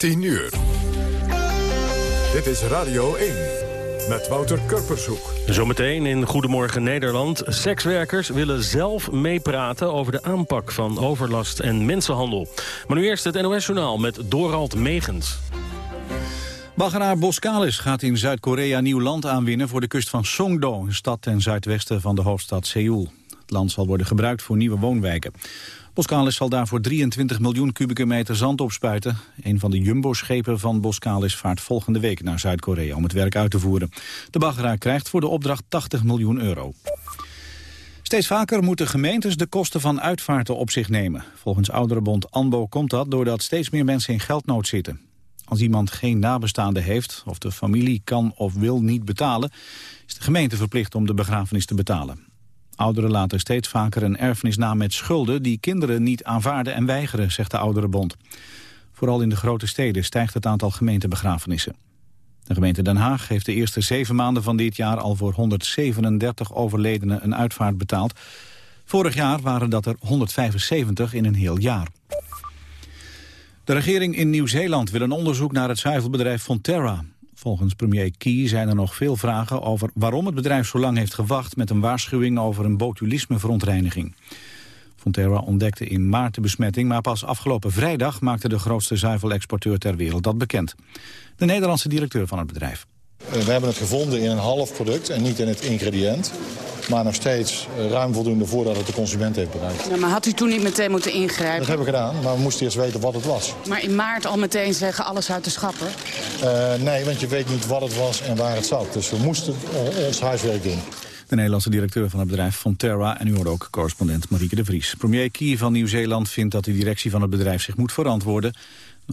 10 uur. Dit is Radio 1 met Wouter Kurpershoek. Zometeen in Goedemorgen Nederland. Sekswerkers willen zelf meepraten over de aanpak van overlast en mensenhandel. Maar nu eerst het NOS-journaal met Dorald Megens. Baganaar Boskalis gaat in Zuid-Korea nieuw land aanwinnen voor de kust van Songdo, een stad ten zuidwesten van de hoofdstad Seoul. Het land zal worden gebruikt voor nieuwe woonwijken. Boskalis zal daarvoor 23 miljoen kubieke meter zand opspuiten. Een van de jumbo-schepen van Boskalis vaart volgende week naar Zuid-Korea om het werk uit te voeren. De baggeraar krijgt voor de opdracht 80 miljoen euro. Steeds vaker moeten gemeentes de kosten van uitvaarten op zich nemen. Volgens ouderenbond ANBO komt dat doordat steeds meer mensen in geldnood zitten. Als iemand geen nabestaande heeft of de familie kan of wil niet betalen... is de gemeente verplicht om de begrafenis te betalen. Ouderen laten steeds vaker een erfenis na met schulden... die kinderen niet aanvaarden en weigeren, zegt de Ouderenbond. Vooral in de grote steden stijgt het aantal gemeentebegrafenissen. De gemeente Den Haag heeft de eerste zeven maanden van dit jaar... al voor 137 overledenen een uitvaart betaald. Vorig jaar waren dat er 175 in een heel jaar. De regering in Nieuw-Zeeland wil een onderzoek naar het zuivelbedrijf Fonterra. Volgens premier Key zijn er nog veel vragen over waarom het bedrijf zo lang heeft gewacht met een waarschuwing over een botulisme-verontreiniging. Fonterra ontdekte in maart de besmetting, maar pas afgelopen vrijdag maakte de grootste zuivelexporteur ter wereld dat bekend. De Nederlandse directeur van het bedrijf. We hebben het gevonden in een half product en niet in het ingrediënt. Maar nog steeds eh, ruim voldoende voordat het de consument heeft bereikt. Ja, maar had u toen niet meteen moeten ingrijpen? Dat hebben we gedaan, maar we moesten eerst weten wat het was. Maar in maart al meteen zeggen alles uit de schappen? Uh, nee, want je weet niet wat het was en waar het zat. Dus we moesten ons huiswerk doen. De Nederlandse directeur van het bedrijf Fonterra en u hoort ook correspondent Marieke de Vries. Premier Kier van Nieuw-Zeeland vindt dat de directie van het bedrijf zich moet verantwoorden.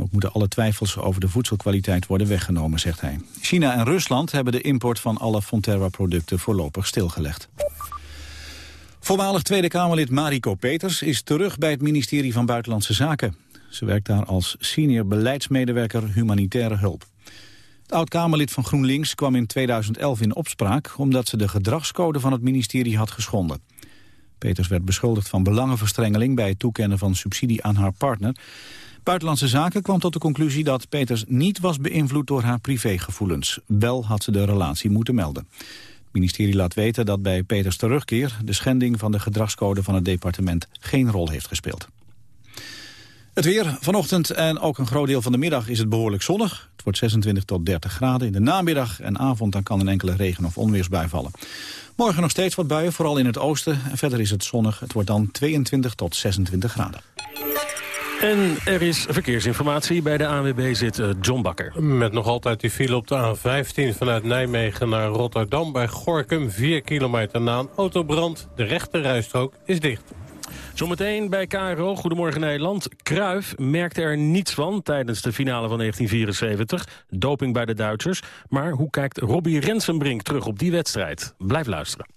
Ook moeten alle twijfels over de voedselkwaliteit worden weggenomen, zegt hij. China en Rusland hebben de import van alle Fonterra-producten voorlopig stilgelegd. Voormalig Tweede Kamerlid Mariko Peters is terug bij het ministerie van Buitenlandse Zaken. Ze werkt daar als senior beleidsmedewerker humanitaire hulp. Het oud-Kamerlid van GroenLinks kwam in 2011 in opspraak... omdat ze de gedragscode van het ministerie had geschonden. Peters werd beschuldigd van belangenverstrengeling... bij het toekennen van subsidie aan haar partner. Buitenlandse Zaken kwam tot de conclusie dat Peters niet was beïnvloed door haar privégevoelens. Wel had ze de relatie moeten melden. Het ministerie laat weten dat bij Peters terugkeer... de schending van de gedragscode van het departement geen rol heeft gespeeld. Het weer vanochtend en ook een groot deel van de middag is het behoorlijk zonnig. Het wordt 26 tot 30 graden. In de namiddag en avond dan kan een enkele regen- of onweersbui vallen. Morgen nog steeds wat buien, vooral in het oosten. En verder is het zonnig. Het wordt dan 22 tot 26 graden. En er is verkeersinformatie. Bij de ANWB zit uh, John Bakker. Met nog altijd die file op de A15 vanuit Nijmegen naar Rotterdam. Bij Gorkum 4 kilometer na een autobrand. De rechte rijstrook is dicht. Zometeen bij KRO, Goedemorgen Nederland. Kruif merkte er niets van tijdens de finale van 1974. Doping bij de Duitsers. Maar hoe kijkt Robbie Rensenbrink terug op die wedstrijd? Blijf luisteren.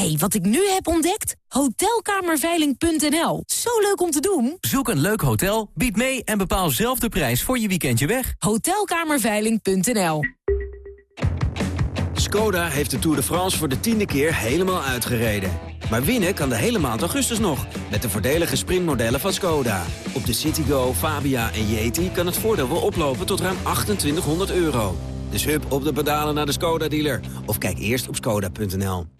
hey, wat ik nu heb ontdekt? Hotelkamerveiling.nl. Zo leuk om te doen. Zoek een leuk hotel, bied mee en bepaal zelf de prijs voor je weekendje weg. Hotelkamerveiling.nl. Skoda heeft de Tour de France voor de tiende keer helemaal uitgereden. Maar winnen kan de hele maand augustus nog, met de voordelige sprintmodellen van Skoda. Op de Citigo, Fabia en Yeti kan het voordeel wel oplopen tot ruim 2800 euro. Dus hup op de pedalen naar de Skoda-dealer. Of kijk eerst op skoda.nl.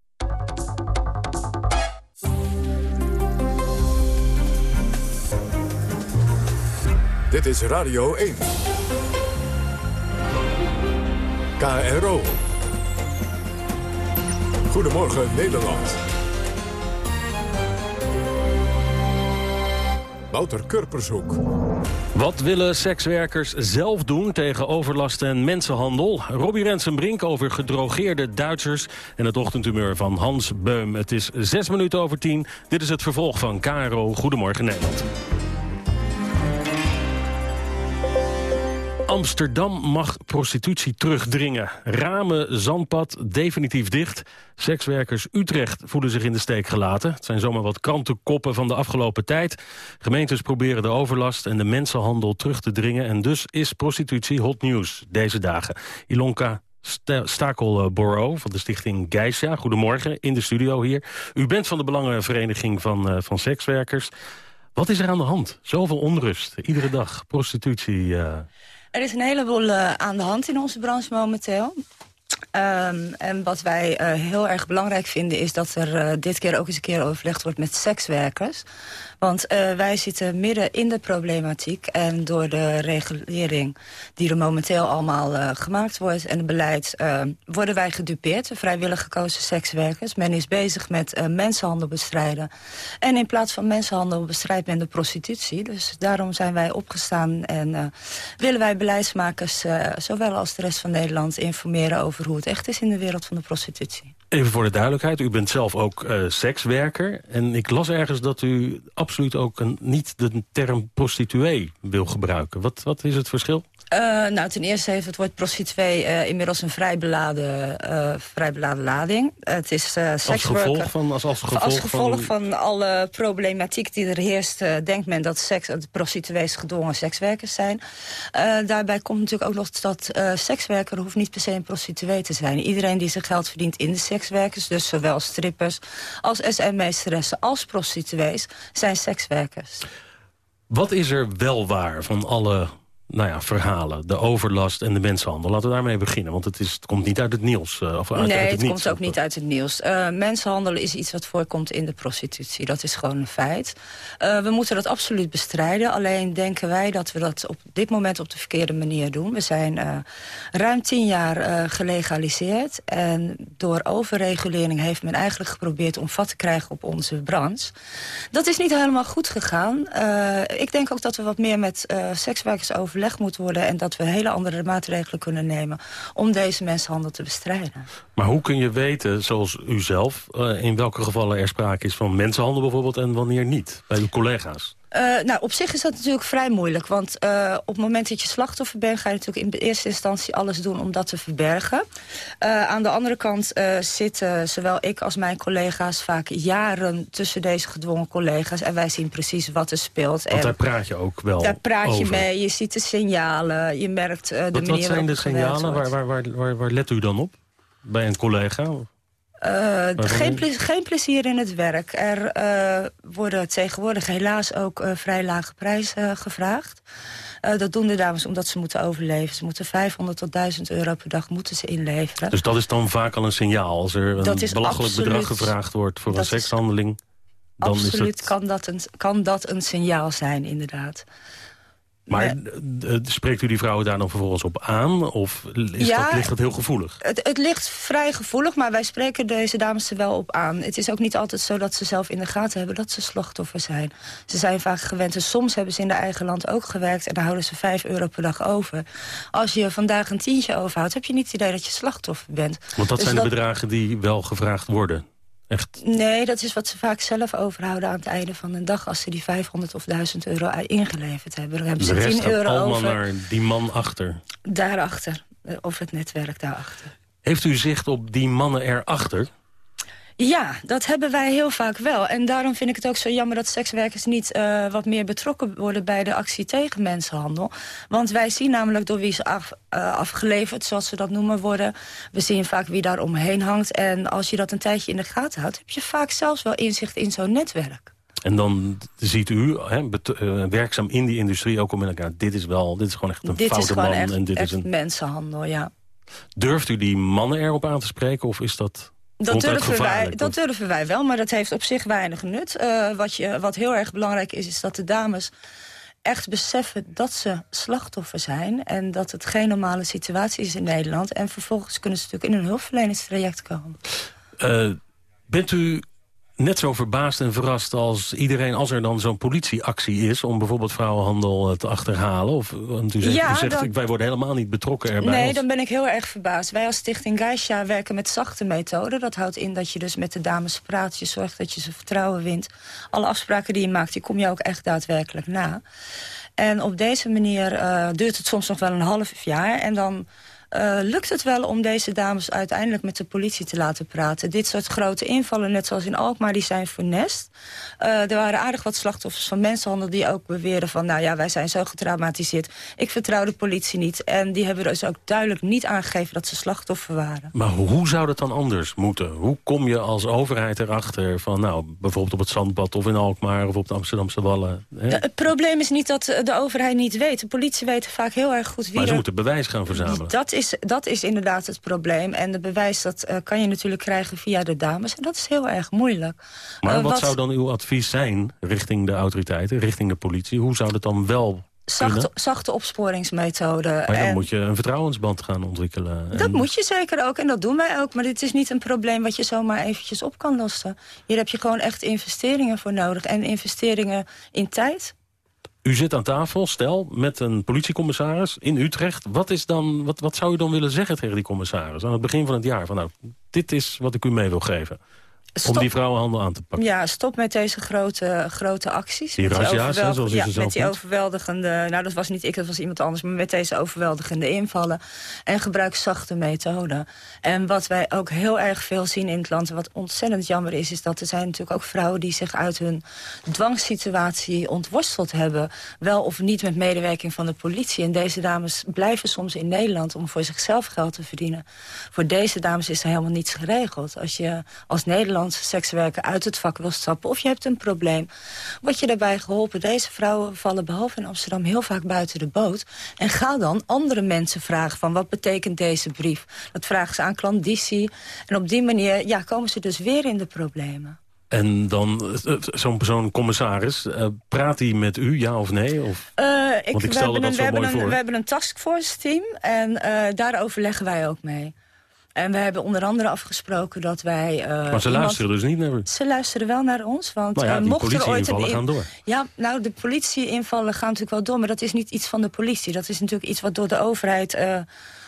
Dit is Radio 1. KRO. Goedemorgen Nederland. Wouter Kurpershoek. Wat willen sekswerkers zelf doen tegen overlast en mensenhandel? Robbie Rensenbrink over gedrogeerde Duitsers... en het ochtendhumeur van Hans Beum. Het is zes minuten over tien. Dit is het vervolg van KRO Goedemorgen Nederland. Amsterdam mag prostitutie terugdringen. Ramen, zandpad, definitief dicht. Sekswerkers Utrecht voelen zich in de steek gelaten. Het zijn zomaar wat krantenkoppen van de afgelopen tijd. Gemeentes proberen de overlast en de mensenhandel terug te dringen... en dus is prostitutie hot news deze dagen. Ilonka Stakelborough van de stichting Geisha. Goedemorgen, in de studio hier. U bent van de Belangenvereniging van, uh, van Sekswerkers. Wat is er aan de hand? Zoveel onrust, iedere dag, prostitutie... Uh... Er is een heleboel uh, aan de hand in onze branche momenteel. Um, en wat wij uh, heel erg belangrijk vinden is dat er uh, dit keer ook eens een keer overlegd wordt met sekswerkers. Want uh, wij zitten midden in de problematiek en door de regulering die er momenteel allemaal gemaakt wordt en het beleid worden wij gedupeerd, vrijwillig gekozen sekswerkers. Men is bezig met mensenhandel bestrijden. En in plaats van mensenhandel bestrijdt men de prostitutie. Dus daarom zijn wij opgestaan en willen wij beleidsmakers, zowel als de rest van Nederland, informeren over hoe het echt is in de wereld van de prostitutie. Even voor de duidelijkheid, u bent zelf ook uh, sekswerker. En ik las ergens dat u absoluut ook een, niet de term prostituee wil gebruiken. Wat, wat is het verschil? Uh, nou, ten eerste heeft het woord prostituee uh, inmiddels een vrij beladen, uh, vrij beladen lading. het is als gevolg van als, als gevolg, als gevolg van... van... alle problematiek die er heerst, denkt men dat seks, prostituees gedwongen sekswerkers zijn. daarbij komt natuurlijk ook nog dat sekswerker hoeft niet per se een prostituee te zijn. Iedereen die zijn geld verdient in de sekswerkers, dus zowel strippers als SM-meesteressen als prostituees, zijn sekswerkers. Wat is er wel waar van alle nou ja, verhalen. De overlast en de mensenhandel. Laten we daarmee beginnen, want het, is, het komt niet uit het nieuws. Uh, of uit, nee, uit het, het komt ook niet uit het nieuws. Uh, mensenhandel is iets wat voorkomt in de prostitutie. Dat is gewoon een feit. Uh, we moeten dat absoluut bestrijden. Alleen denken wij dat we dat op dit moment op de verkeerde manier doen. We zijn ruim tien jaar gelegaliseerd. En door overregulering heeft men eigenlijk geprobeerd om vat te krijgen op onze branche. Dat is niet helemaal goed gegaan. ik denk ook dat we wat meer met sekswerkers over moet worden... en dat we hele andere maatregelen kunnen nemen om deze mensenhandel te bestrijden. Maar hoe kun je weten, zoals u zelf, uh, in welke gevallen er sprake is van mensenhandel bijvoorbeeld... en wanneer niet, bij uw collega's? Uh, nou, op zich is dat natuurlijk vrij moeilijk. Want uh, op het moment dat je slachtoffer bent... ga je natuurlijk in eerste instantie alles doen om dat te verbergen. Uh, aan de andere kant zitten zowel ik als mijn collega's... vaak jaren tussen deze gedwongen collega's. En wij zien precies wat er speelt. Want daar praat je ook wel Daar praat over. je mee, je ziet de signalen, je merkt de wat, manier Wat zijn de signalen? Waar, waar, waar, waar let u dan op? Bij een collega? Uh, geen, ple geen, plezier in het werk. Er uh, worden tegenwoordig helaas ook uh, vrij lage prijzen gevraagd. dat doen de dames omdat ze moeten overleven. Ze moeten 500 tot 1000 euro per dag moeten ze inleveren. Dus dat is dan vaak al een signaal. Als er een belachelijk absoluut, bedrag gevraagd wordt voor een sekshandeling... Dan absoluut is het... kan, dat een, kan dat een signaal zijn, inderdaad. Maar spreekt u die vrouwen daar dan vervolgens op aan? Of is ja, dat, ligt dat heel gevoelig? Het, het, ligt vrij gevoelig, maar wij spreken deze dames er wel op aan. Het is ook niet altijd zo dat ze zelf in de gaten hebben dat ze slachtoffer zijn. Ze zijn vaak gewend en soms hebben ze in de eigen land ook gewerkt... en dan houden ze 5 euro per dag over. Als je vandaag een tientje overhoudt, heb je niet het idee dat je slachtoffer bent. Want dat dus zijn dat... de bedragen die wel gevraagd worden? Echt? Nee, dat is wat ze vaak zelf overhouden aan het einde van de dag... als ze die 500 of 1000 euro ingeleverd hebben. Dan hebben ze 10 euro allemaal over. naar die man achter? Daarachter, of het netwerk daarachter. Heeft u zicht op die mannen erachter? Ja, dat hebben wij heel vaak wel. En daarom vind ik het ook zo jammer dat sekswerkers niet uh, wat meer betrokken worden bij de actie tegen mensenhandel. Want wij zien namelijk door wie ze af, uh, afgeleverd, zoals ze dat noemen, worden. We zien vaak wie daar omheen hangt. En als je dat een tijdje in de gaten houdt, heb je vaak zelfs wel inzicht in zo'n netwerk. En dan ziet u, hè, uh, werkzaam in die industrie, ook om in elkaar... dit is wel, dit is gewoon echt een dit foute man. Echt, en dit echt is een... mensenhandel, ja. Durft u die mannen erop aan te spreken of is dat... Dat durven, wij, dat durven wij wel, maar dat heeft op zich weinig nut. Uh, wat, je, wat heel erg belangrijk is, is dat de dames echt beseffen dat ze slachtoffer zijn... en dat het geen normale situatie is in Nederland. En vervolgens kunnen ze natuurlijk in een hulpverleningstraject komen. Uh, bent u net zo verbaasd en verrast als iedereen... als er dan zo'n politieactie is om bijvoorbeeld vrouwenhandel eh, te achterhalen? Of, want u zegt, Ja, u zegt wij worden helemaal niet betrokken erbij. Nee, Als- dan ben ik heel erg verbaasd. Wij als Stichting Geisha werken met zachte methoden. Dat houdt in dat je dus met de dames praat. Je zorgt dat je ze vertrouwen wint. Alle afspraken die je maakt, die kom je ook echt daadwerkelijk na. En op deze manier eh, duurt het soms nog wel een half jaar. En dan eh, lukt het wel om deze dames uiteindelijk met de politie te laten praten. Dit soort grote invallen, net zoals in Alkmaar, die zijn funest. Eh, er waren aardig wat slachtoffers van mensenhandel die ook beweren van... nou ja, wij zijn zo getraumatiseerd. Ik vertrouw de politie niet. En die hebben dus ook duidelijk niet aangegeven dat ze slachtoffer waren. Maar hoe zou dat dan anders moeten? Hoe kom je als overheid erachter van, nou, bijvoorbeeld op het Zandbad... of in Alkmaar of op de Amsterdamse Wallen? Hè? Eh, Het probleem is niet dat de overheid niet weet. De politie weet vaak heel erg goed wie maar ze er- moeten bewijs gaan verzamelen. Dat is, dat is inderdaad het probleem. En de bewijs dat eh, kan je natuurlijk krijgen via de dames. En dat is heel erg moeilijk. Maar Eh, wat, zou dan uw advies zijn richting de autoriteiten, richting de politie? Hoe zou dat dan wel Zachte, kunnen? zachte opsporingsmethoden. Maar dan En moet je een vertrouwensband gaan ontwikkelen. Dat En- moet je zeker ook en dat doen wij ook. Maar dit is niet een probleem wat je zomaar eventjes op kan lossen. Hier heb je gewoon echt investeringen voor nodig. En investeringen in tijd. U zit aan tafel, stel, met een politiecommissaris in Utrecht. Wat, is dan, wat, wat zou u dan willen zeggen tegen die commissaris aan het begin van het jaar? Van, nou, dit is wat ik u mee wil geven. Om die vrouwenhandel aan te pakken. Ja, stop met deze grote, grote acties. Die razzia's, zoals ja, ze zelf met die overweldigende... Nou, dat was niet ik, dat was iemand anders. Maar met deze overweldigende invallen. En gebruik zachte methoden. En wat wij ook heel erg veel zien in het land... en wat ontzettend jammer is... is dat er zijn natuurlijk ook vrouwen die zich uit hun dwangsituatie ontworsteld hebben. Wel of niet met medewerking van de politie. En deze dames blijven soms in Nederland om voor zichzelf geld te verdienen. Voor deze dames is er helemaal niets geregeld. Als je als Nederlandse sekswerker uit het vak wil stappen... of je hebt een probleem, word je daarbij geholpen. Deze vrouwen vallen behalve in Amsterdam heel vaak buiten de boot. En ga dan andere mensen vragen van wat betekent deze brief. Dat vragen ze aan klandizie. En op die manier ja, komen ze dus weer in de problemen. En dan eh, eh, zo'n zo'n commissaris, eh, praat hij met u, ja of nee? Of, ik, Want ik we, stelde hebben dat een, zo we, hebben mooi een, voor. we hebben een taskforce team en eh, daar overleggen wij ook mee. En we hebben onder andere afgesproken dat wij... eh, maar ze iemand- luisteren dus niet naar u. Ze luisteren wel naar ons, want Nou ja, eh, mocht er ooit een... in- gaan door. Ja, nou, de politieinvallen gaan natuurlijk wel door... maar dat is niet iets van de politie. Dat is natuurlijk iets wat door de overheid eh,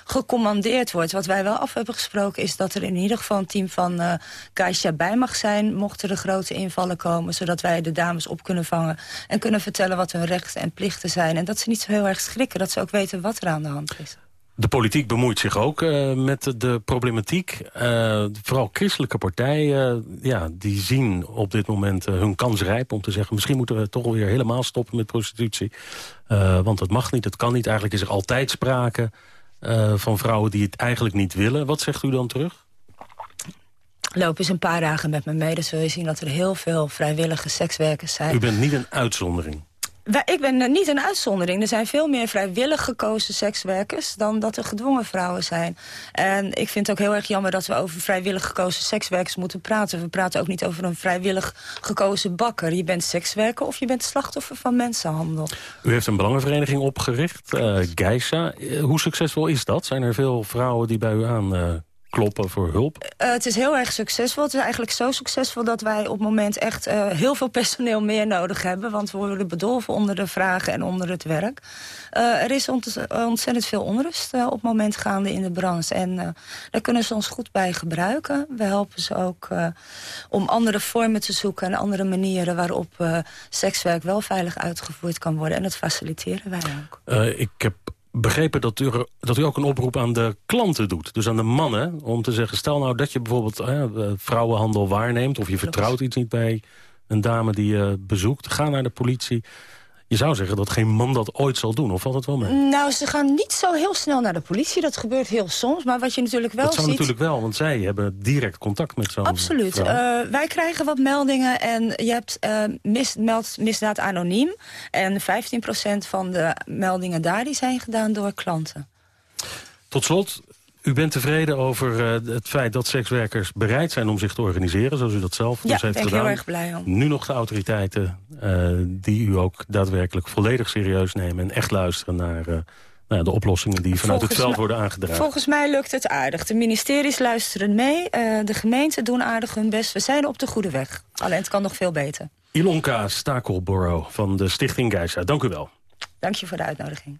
gecommandeerd wordt. Wat wij wel af hebben gesproken is dat er in ieder geval een team van eh Kaisha bij mag zijn... mochten er grote invallen komen, zodat wij de dames op kunnen vangen... en kunnen vertellen wat hun rechten en plichten zijn. En dat ze niet zo heel erg schrikken, dat ze ook weten wat er aan de hand is. De politiek bemoeit zich ook eh, met de problematiek. Eh, vooral christelijke partijen, ja, die zien op dit moment eh, hun kans rijp... om te zeggen, misschien moeten we toch weer helemaal stoppen met prostitutie. Eh, want het mag niet, het kan niet. Eigenlijk is er altijd sprake eh, van vrouwen die het eigenlijk niet willen. Wat zegt u dan terug? Loop eens een paar dagen met me mee, dan zul je zien dat er heel veel vrijwillige sekswerkers zijn. U bent niet een uitzondering. Ik ben eh, niet een uitzondering. Er zijn veel meer vrijwillig gekozen sekswerkers... dan dat er gedwongen vrouwen zijn. En ik vind het ook heel erg jammer dat we over vrijwillig gekozen sekswerkers moeten praten. We praten ook niet over een vrijwillig gekozen bakker. Je bent sekswerker of je bent slachtoffer van mensenhandel. U heeft een belangenvereniging opgericht, eh Geisha. Eh, hoe succesvol is dat? Zijn er veel vrouwen die bij u aan kloppen voor hulp? Eh, het is heel erg succesvol. Het is eigenlijk zo succesvol dat wij op het moment echt eh, heel veel personeel meer nodig hebben. Want we worden bedolven onder de vragen en onder het werk. Eh, er is ont- ontzettend veel onrust op het moment gaande in de branche. En daar kunnen ze ons goed bij gebruiken. We helpen ze ook om andere vormen te zoeken en andere manieren waarop sekswerk wel veilig uitgevoerd kan worden. En dat faciliteren wij ook. Ik heb begrepen dat u, dat u ook een oproep aan de klanten doet. Dus aan de mannen, om te zeggen... stel nou dat je bijvoorbeeld eh, vrouwenhandel waarneemt... of je vertrouwt iets niet bij een dame die je bezoekt. Ga naar de politie. Je zou zeggen dat geen man dat ooit zal doen, of valt het wel mee? Nou, ze gaan niet zo heel snel naar de politie. Dat gebeurt heel soms. Maar wat je natuurlijk wel ziet... Dat zou natuurlijk wel, want zij hebben direct contact met zo'n Absoluut. Uh, wij krijgen wat meldingen en je hebt uh, mis, meld, misdaad anoniem. En 15% van de meldingen daar die zijn gedaan door klanten. Tot slot, u bent tevreden over uh, het feit dat sekswerkers bereid zijn om zich te organiseren, zoals u dat zelf ja, dus heeft ben gedaan. heel erg blij om. Nu nog de autoriteiten uh, die u ook daadwerkelijk volledig serieus nemen en echt luisteren naar uh, nou, de oplossingen die vanuit volgens het veld worden aangedragen. Volgens mij lukt het aardig. De ministeries luisteren mee, de gemeenten doen aardig hun best. We zijn op de goede weg. Alleen het kan nog veel beter. Ilonka Stakelborough van de Stichting Geisa, dank u wel. Dank je voor de uitnodiging.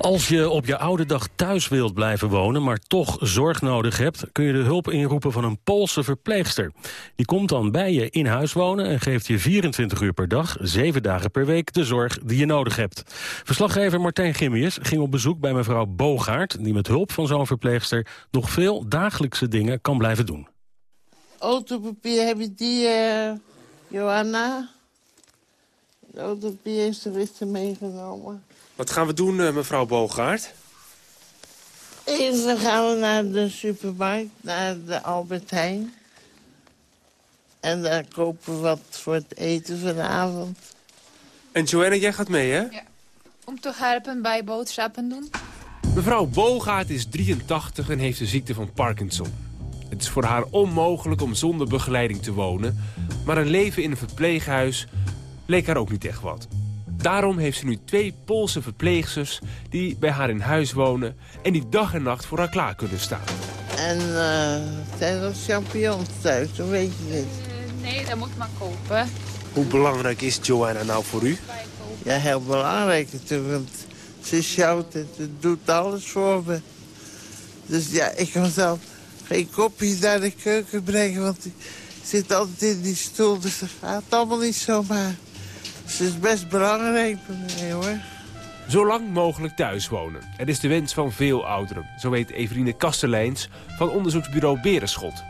Als je op je oude dag thuis wilt blijven wonen, maar toch zorg nodig hebt... kun je de hulp inroepen van een Poolse verpleegster. Die komt dan bij je in huis wonen en geeft je 24 uur per dag... 7 dagen per week de zorg die je nodig hebt. Verslaggever Martijn Gimmius ging op bezoek bij mevrouw Bogaert... die met hulp van zo'n verpleegster nog veel dagelijkse dingen kan blijven doen. Autopapier, heb je die, uh, Johanna? De autopapier heeft de meegenomen. Wat gaan we doen, uh, mevrouw Bogaert? Eerst dan gaan we naar de supermarkt, naar de Albert Heijn. En daar kopen we wat voor het eten vanavond. En Joanna, jij gaat mee, hè? Ja, om te helpen bij boodschappen doen. Mevrouw Bogaert is 83 en heeft de ziekte van Parkinson. Het is voor haar onmogelijk om zonder begeleiding te wonen... maar een leven in een verpleeghuis leek haar ook niet echt wat. Daarom heeft ze nu twee Poolse verpleegsters die bij haar in huis wonen... en die dag en nacht voor haar klaar kunnen staan. En uh, zijn er champignons thuis, hoe weet je dit? Uh, nee, dat moet maar kopen. Hoe belangrijk is Joanna nou voor u? Ja, heel belangrijk natuurlijk, want ze sjouwt en ze doet alles voor me. Dus ja, ik kan zelf geen kopje naar de keuken brengen, want ik zit altijd in die stoel, dus dat gaat allemaal niet zomaar. Ze is best belangrijk voor mij, hoor. Zo lang mogelijk thuis wonen. Het is de wens van veel ouderen. Zo weet Eveline Kasteleins van onderzoeksbureau Berenschot.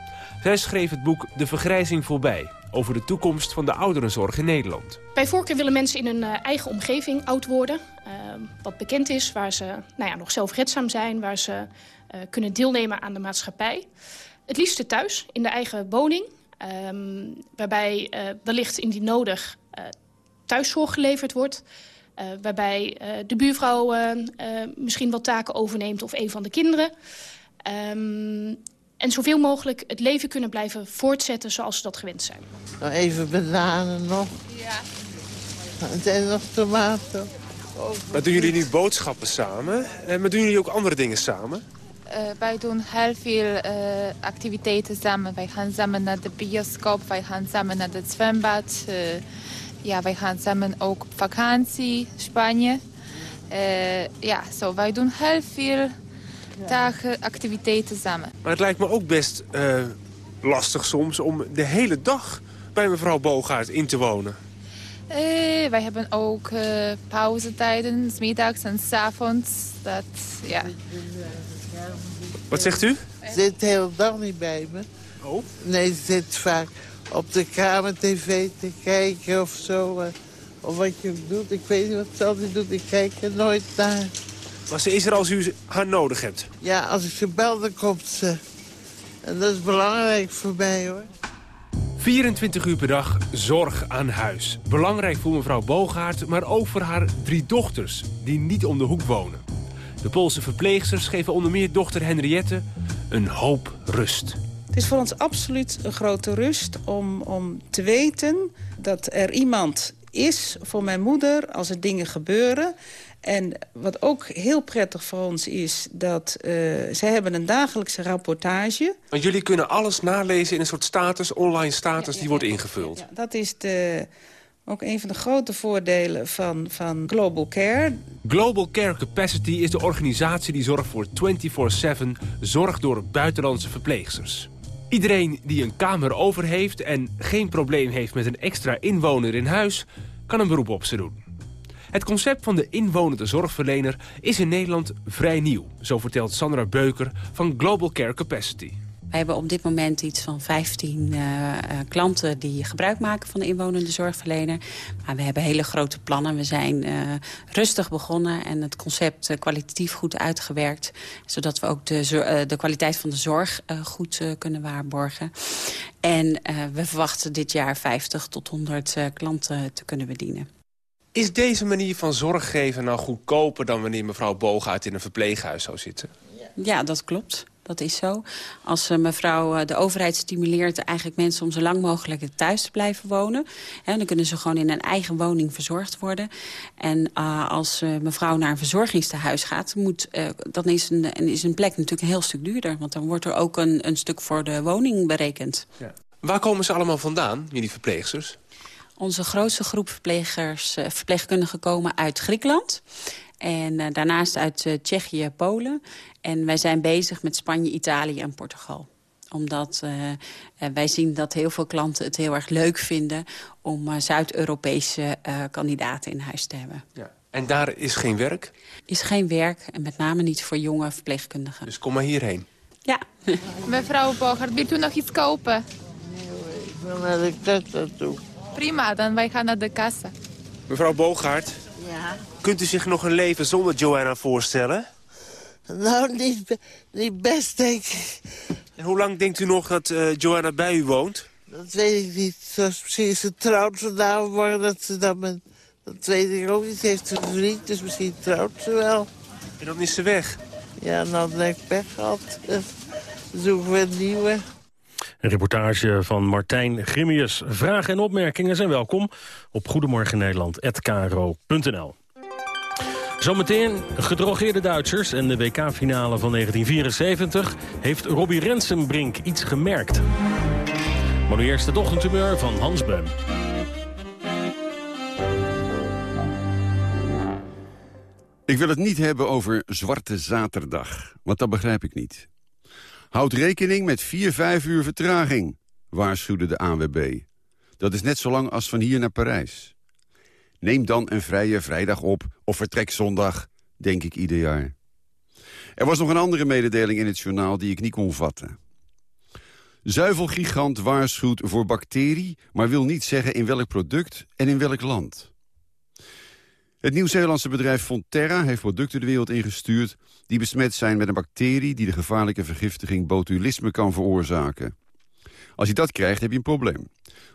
Zij schreef het boek De Vergrijzing voorbij... over de toekomst van de ouderenzorg in Nederland. Bij voorkeur willen mensen in hun uh, eigen omgeving oud worden. Uh, wat bekend is, waar ze nou ja, nog zelfredzaam zijn... waar ze uh, kunnen deelnemen aan de maatschappij. Het liefste thuis, in de eigen woning. Um, waarbij wellicht indien nodig thuiszorg geleverd wordt. Uh, waarbij uh, de buurvrouw uh, misschien wat taken overneemt of een van de kinderen. Um, en zoveel mogelijk het leven kunnen blijven voortzetten zoals ze dat gewend zijn. Nou, even bananen nog. Ja. En zijn nog tomaten? Maar doen jullie nu boodschappen samen? Maar doen jullie ook andere dingen samen? Uh, wij doen heel veel uh, activiteiten samen. Wij gaan samen naar de bioscoop, wij gaan samen naar het zwembad. Uh, ja, wij gaan samen ook op vakantie, Spanje. Uh, ja, zo, wij doen heel veel dagen activiteiten samen. Maar het lijkt me ook best uh, lastig soms om de hele dag bij mevrouw Bogaert in te wonen. Uh, wij hebben ook pauzetijden, middags en s avonds. Dat, ja. Wat zegt u? Ze zit de hele dag niet bij me. Oh? Nee, ze zit vaak op de kamer tv te kijken of zo. Uh, of wat je doet. Ik weet niet wat ze altijd doet. Ik kijk er nooit naar. Maar ze is er als u haar nodig hebt? Ja, als ik ze bel, dan komt ze. En dat is belangrijk voor mij, hoor. 24 uur per dag zorg aan huis. Belangrijk voor mevrouw Bogaert, maar ook voor haar drie dochters... die niet om de hoek wonen. De Poolse verpleegsters geven onder meer dochter Henriette een hoop rust. Het is voor ons absoluut een grote rust om, om te weten dat er iemand is voor mijn moeder als er dingen gebeuren. En wat ook heel prettig voor ons is... dat uh, zij hebben een dagelijkse rapportage. Want jullie kunnen alles nalezen in een soort status, online status... Ja, ja, die wordt ingevuld. Ja, dat is de, ook een van de grote voordelen van, van Global Care. Global Care Capacity is de organisatie die zorgt voor 24-7... zorg door buitenlandse verpleegsters. Iedereen die een kamer over heeft en geen probleem heeft met een extra inwoner in huis... kan een beroep op ze doen. Het concept van de inwonende zorgverlener is in Nederland vrij nieuw. Zo vertelt Sandra Beuker van Global Care Capacity. We hebben op dit moment iets van 15 uh, uh, klanten die gebruik maken van de inwonende zorgverlener. Maar we hebben hele grote plannen. We zijn uh, rustig begonnen en het concept kwalitatief goed uitgewerkt. Zodat we ook de, de kwaliteit van de zorg goed kunnen waarborgen. En we verwachten dit jaar 50 tot 100 klanten te kunnen bedienen. Is deze manier van zorg geven nou goedkoper dan wanneer mevrouw Boogaard in een verpleeghuis zou zitten? Ja, dat klopt. Dat is zo. Als uh, mevrouw uh, de overheid stimuleert eigenlijk mensen om zo lang mogelijk thuis te blijven wonen. Hè, dan kunnen ze gewoon in een eigen woning verzorgd worden. En uh, als mevrouw naar een verzorgingstehuis gaat, moet, dan is een, is een plek natuurlijk een heel stuk duurder. Want dan wordt er ook een, een stuk voor de woning berekend. Ja. Waar komen ze allemaal vandaan, jullie verpleegsters? Onze grootste groep verplegers, verpleegkundigen komen uit Griekenland. En uh, daarnaast uit uh, Tsjechië, Polen. En wij zijn bezig met Spanje, Italië en Portugal omdat uh, wij zien dat heel veel klanten het heel erg leuk vinden... om uh, Zuid-Europese uh, kandidaten in huis te hebben. Ja. En daar is geen werk? Is geen werk, en met name niet voor jonge verpleegkundigen. Dus kom maar hierheen. Ja. Mevrouw Bogart, wilt u nog iets kopen? Nee, ik wil naar de kassa toe. Prima, dan wij gaan naar de kassa. Mevrouw Boogaard, ja? kunt u zich nog een leven zonder Joanna voorstellen? Nou, niet, niet best, denk ik. En hoe lang denkt u nog dat uh, Joanna bij u woont? Dat weet ik niet. Zoals misschien is ze trouwt vandaag, dat ze dan met... Dat weet ik ook niet. Ze heeft een vriend, dus misschien trouwt ze wel. En dan is ze weg? Ja, dan heb ik pech gehad. Dan zoeken we een nieuwe. Een reportage van Martijn Grimmius. Vragen en opmerkingen zijn welkom op goedemorgennederland.kro.nl. Zometeen gedrogeerde Duitsers en de WK-finale van 1974... heeft Robbie Rensenbrink iets gemerkt. Maar nu eerst het ochtendtumeur van Hans Beum. Ik wil het niet hebben over Zwarte Zaterdag, want dat begrijp ik niet. Houd rekening met 4, 5 uur vertraging, waarschuwde de ANWB. Dat is net zo lang als van hier naar Parijs. Neem dan een vrije vrijdag op of vertrek zondag, denk ik ieder jaar. Er was nog een andere mededeling in het journaal die ik niet kon vatten. Zuivelgigant waarschuwt voor bacterie, maar wil niet zeggen in welk product en in welk land. Het Nieuw-Zeelandse bedrijf Fonterra heeft producten de wereld ingestuurd... die besmet zijn met een bacterie die de gevaarlijke vergiftiging botulisme kan veroorzaken. Als je dat krijgt, heb je een probleem.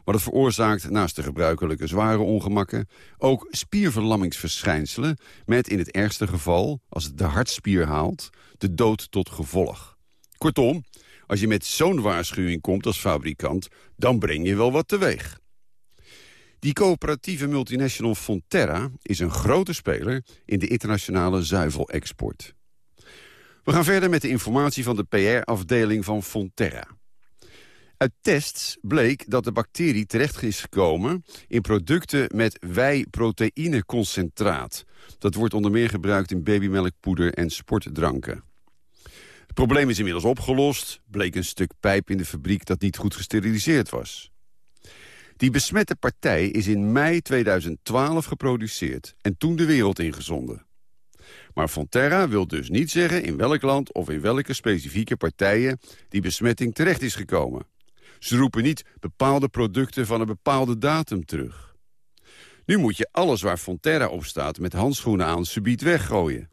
Maar het veroorzaakt naast de gebruikelijke zware ongemakken... ook spierverlammingsverschijnselen met in het ergste geval... als het de hartspier haalt, de dood tot gevolg. Kortom, als je met zo'n waarschuwing komt als fabrikant... dan breng je wel wat teweeg. Die coöperatieve multinational Fonterra is een grote speler... in de internationale zuivelexport. We gaan verder met de informatie van de PR-afdeling van Fonterra. Uit tests bleek dat de bacterie terecht is gekomen in producten met wei-proteïneconcentraat. Dat wordt onder meer gebruikt in babymelkpoeder en sportdranken. Het probleem is inmiddels opgelost. Bleek een stuk pijp in de fabriek dat niet goed gesteriliseerd was. Die besmette partij is in mei 2012 geproduceerd en toen de wereld ingezonden. Maar Fonterra wil dus niet zeggen in welk land of in welke specifieke partijen die besmetting terecht is gekomen. Ze roepen niet bepaalde producten van een bepaalde datum terug. Nu moet je alles waar Fonterra op staat met handschoenen aan subiet weggooien.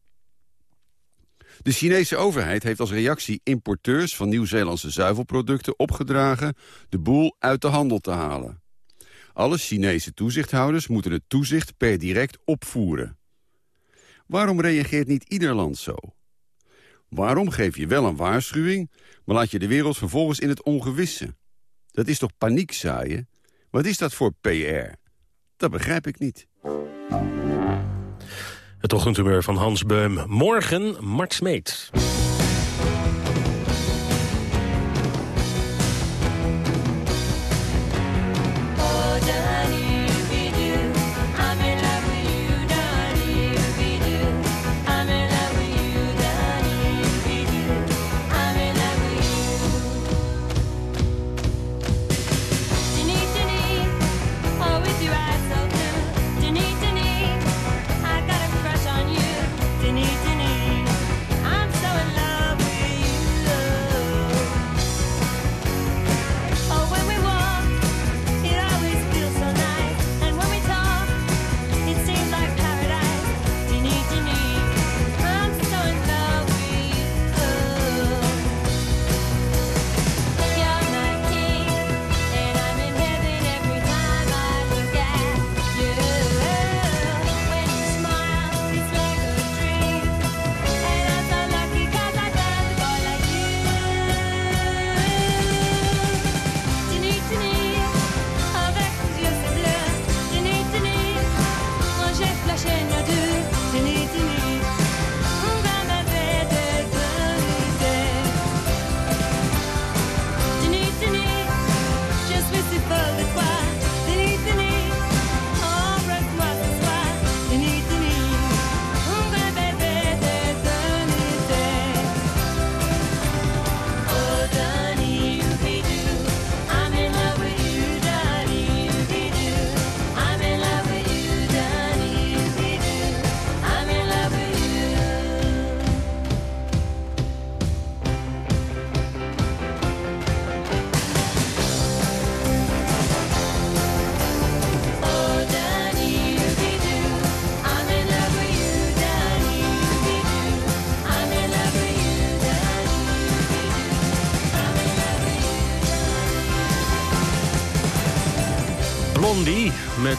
De Chinese overheid heeft als reactie importeurs van Nieuw-Zeelandse zuivelproducten opgedragen de boel uit de handel te halen. Alle Chinese toezichthouders moeten het toezicht per direct opvoeren. Waarom reageert niet ieder land zo? Waarom geef je wel een waarschuwing, maar laat je de wereld vervolgens in het ongewisse? Dat is toch paniek zaaien? Wat is dat voor PR? Dat begrijp ik niet. Het ochtendhumeur van Hans Beum. Morgen Mart Smeet.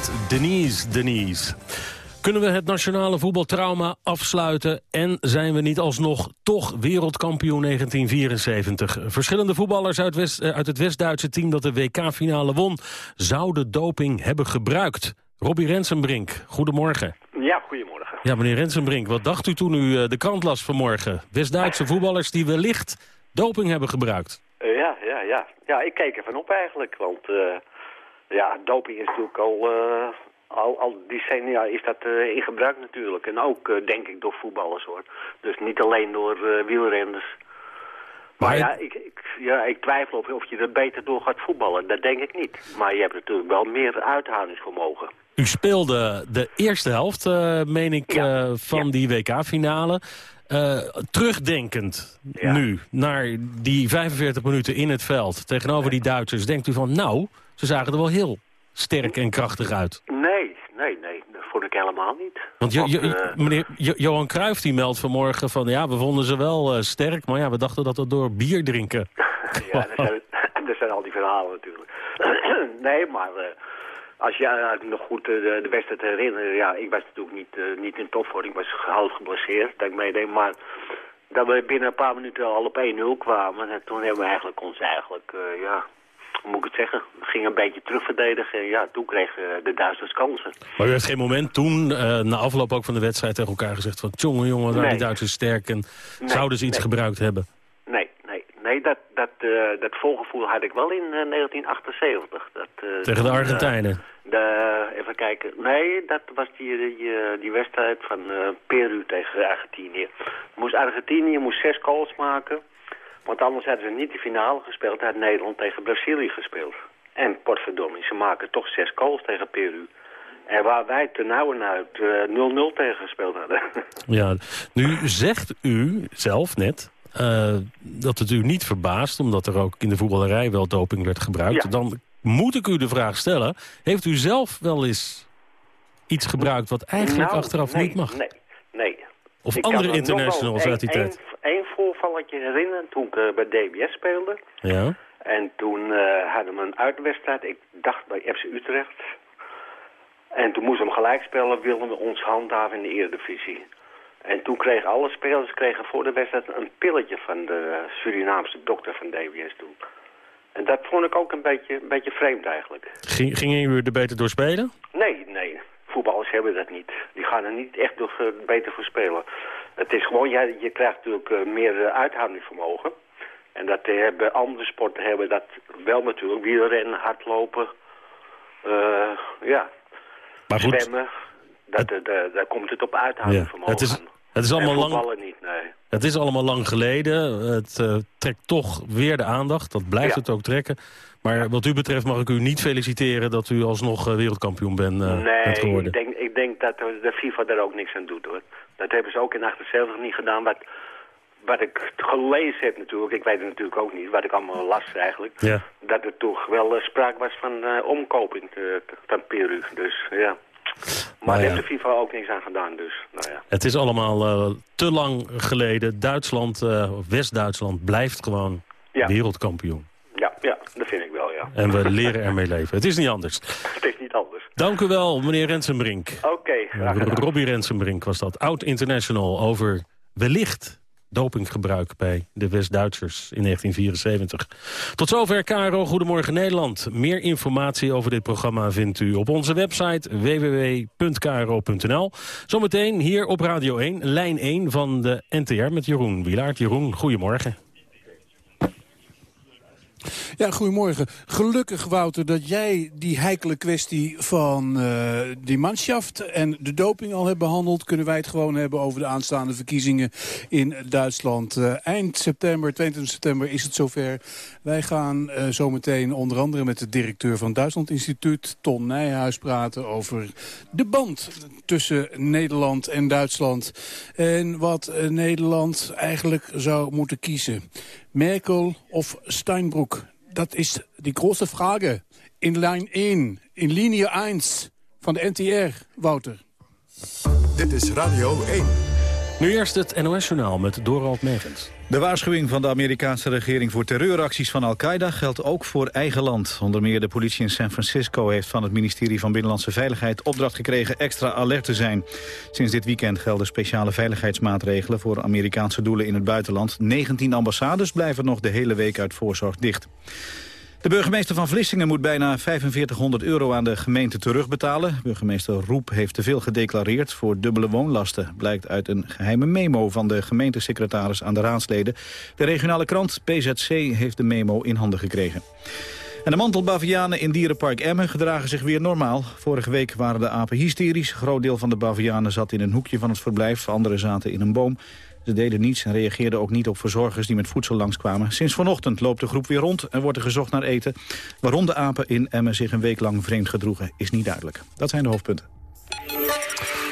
Met Denise Denise. Kunnen we het nationale voetbaltrauma afsluiten... en zijn we niet alsnog toch wereldkampioen 1974? Verschillende voetballers uit, West, eh, uit het West-Duitse team dat de WK-finale won... zouden doping hebben gebruikt. Robbie Rensenbrink, goedemorgen. Ja, goedemorgen. Ja, meneer Rensenbrink, wat dacht u toen u eh, de krant las vanmorgen? West-Duitse voetballers die wellicht doping hebben gebruikt. Uh, ja, ja, ja. Ja, ik keek ervan op eigenlijk, want... Uh, ja, doping is natuurlijk al, uh, al, al decennia is dat uh, in gebruik natuurlijk. En ook, uh, denk ik, door voetballers hoor. Dus niet alleen door wielrenners. Maar, maar ja, ik, ik, ja, ik twijfel of, of je er beter door gaat voetballen. Dat denk ik niet. Maar je hebt natuurlijk wel meer uithoudingsvermogen. U speelde de eerste helft, meen ik, ja. van ja. die WK-finale. terugdenkend ja. nu naar die 45 minuten in het veld tegenover die Duitsers... denkt u van, nou, ze zagen er wel heel sterk en krachtig uit. Nee, nee, nee. Dat vond ik helemaal niet. Want, jo, jo, uh, meneer jo, Johan Cruijff die meldt vanmorgen van... ja, we vonden ze wel uh, sterk, maar ja, we dachten dat het door bier drinken. ja, dat zijn, dat zijn al die verhalen natuurlijk. nee, maar uh, als je nog goed de, de wedstrijd herinnert... ja, ik was natuurlijk niet, niet in topvorm, ik was half geblesseerd, dat ik meedeed, maar... Dat we binnen een paar minuten al op 1-0 kwamen. En toen hebben we eigenlijk ons eigenlijk, ja, hoe moet ik het zeggen, we gingen een beetje terugverdedigen. En ja, toen kregen de Duitsers kansen. Maar u heeft geen moment toen, uh, na afloop ook van de wedstrijd, tegen elkaar gezegd van... jongen, jongen, nee. die Duitsers sterk en nee, zouden ze iets nee. gebruikt hebben? Nee, nee, nee dat, dat, uh, dat volgevoel had ik wel in uh, 1978. Dat, tegen de Argentijnen? De, even kijken. Nee, dat was die, die, die wedstrijd van Peru tegen Argentinië. Moest Argentinië moest zes goals maken... Want anders hadden ze niet de finale gespeeld. Had Nederland tegen Brazilië gespeeld. En potverdomme, ze maken toch zes goals tegen Peru. En waar wij ten nauwe uit 0-0 uh, tegen gespeeld hadden. Ja, nu zegt u zelf net uh, dat het u niet verbaast... omdat er ook in de voetballerij wel doping werd gebruikt. Ja. Dan moet ik u de vraag stellen... heeft u zelf wel eens iets gebruikt wat eigenlijk nou, achteraf nee, niet mag? Nee, nee. Of ik andere internationals uit die een, tijd? Eén voorvalletje herinneren toen ik uh, bij DBS speelde. Ja. En toen uh, hadden we een uitwedstrijd, ik dacht bij FC Utrecht. En toen moesten we hem gelijk spelen, wilden we ons handhaven in de eredivisie. En toen kregen alle spelers kregen voor de wedstrijd een pilletje van de Surinaamse dokter van DBS toen. En dat vond ik ook een beetje, een beetje vreemd eigenlijk. Ging, gingen jullie er beter door spelen? Nee, nee. Voetballers hebben dat niet. Die gaan er niet echt nog eh, beter voor spelen. Het is gewoon, ja, je krijgt natuurlijk eh, meer uh, uithoudingsvermogen. En dat hebben andere sporten hebben dat wel natuurlijk. Wielrennen, hardlopen, uh, ja, maar goed, zwemmen. Dat, daar komt het op uithoudingsvermogen ja, het is, het is allemaal lang. Nee. Het is allemaal lang geleden. Het uh, trekt toch weer de aandacht. Dat blijft Ja. het ook trekken. Maar wat u betreft mag ik u niet feliciteren dat u alsnog uh, wereldkampioen uh, bent Nee, geworden. ik denk, ik denk dat de FIFA daar ook niks aan doet hoor. Dat hebben ze ook in 78 niet gedaan. Wat, wat ik gelezen heb natuurlijk, ik weet het natuurlijk ook niet, wat ik allemaal las eigenlijk. Ja. Dat er toch wel sprake was van omkoping van Peru. Dus ja. Maar Nou ja. heeft de FIFA ook niks aan gedaan. Dus nou ja. Het is allemaal uh, te lang geleden. Duitsland, uh, West-Duitsland blijft gewoon Ja. wereldkampioen. Ja, ja, dat vind ik wel, ja. En we leren ermee leven. Het is niet anders. Het is niet anders. Dank u wel, meneer Rensenbrink. Oké, gedaan. Robbie Rensenbrink was dat. Oud-international over wellicht dopinggebruik bij de West-Duitsers in 1974. Tot zover, Caro. Goedemorgen Nederland. Meer informatie over dit programma vindt u op onze website www.kro.nl. Zometeen hier op Radio 1, lijn 1 van de NTR met Jeroen Wielaert. Jeroen, goedemorgen. Ja, goedemorgen. Gelukkig, Wouter, dat jij die heikele kwestie van uh, die manschaft en de doping al hebt behandeld. Kunnen wij het gewoon hebben over de aanstaande verkiezingen in Duitsland. Uh, eind september, 22 september is het zover. Wij gaan uh, zometeen onder andere met de directeur van het Duitsland Instituut, Ton Nijhuis, praten over de band tussen Nederland en Duitsland. En wat Nederland eigenlijk zou moeten kiezen. Merkel of Steinbrück? Dat is die grote vraag. In lijn 1, in linie 1 van de NTR, Wouter. Dit is Radio 1. Nu eerst het NOS-journaal met Dorald Megens. De waarschuwing van de Amerikaanse regering voor terreuracties van Al-Qaeda geldt ook voor eigen land. Onder meer de politie in San Francisco heeft van het ministerie van Binnenlandse Veiligheid opdracht gekregen extra alert te zijn. Sinds dit weekend gelden speciale veiligheidsmaatregelen voor Amerikaanse doelen in het buitenland. 19 ambassades blijven nog de hele week uit voorzorg dicht. De burgemeester van Vlissingen moet bijna 4500 euro aan de gemeente terugbetalen. Burgemeester Roep heeft te veel gedeclareerd voor dubbele woonlasten. Blijkt uit een geheime memo van de gemeentesecretaris aan de raadsleden. De regionale krant PZC heeft de memo in handen gekregen. En de mantelbavianen in dierenpark Emmen gedragen zich weer normaal. Vorige week waren de apen hysterisch. Een groot deel van de bavianen zat in een hoekje van het verblijf. Anderen zaten in een boom. Ze deden niets en reageerden ook niet op verzorgers die met voedsel langskwamen. Sinds vanochtend loopt de groep weer rond en wordt er gezocht naar eten. Waarom de apen in Emmen zich een week lang vreemd gedroegen is niet duidelijk. Dat zijn de hoofdpunten.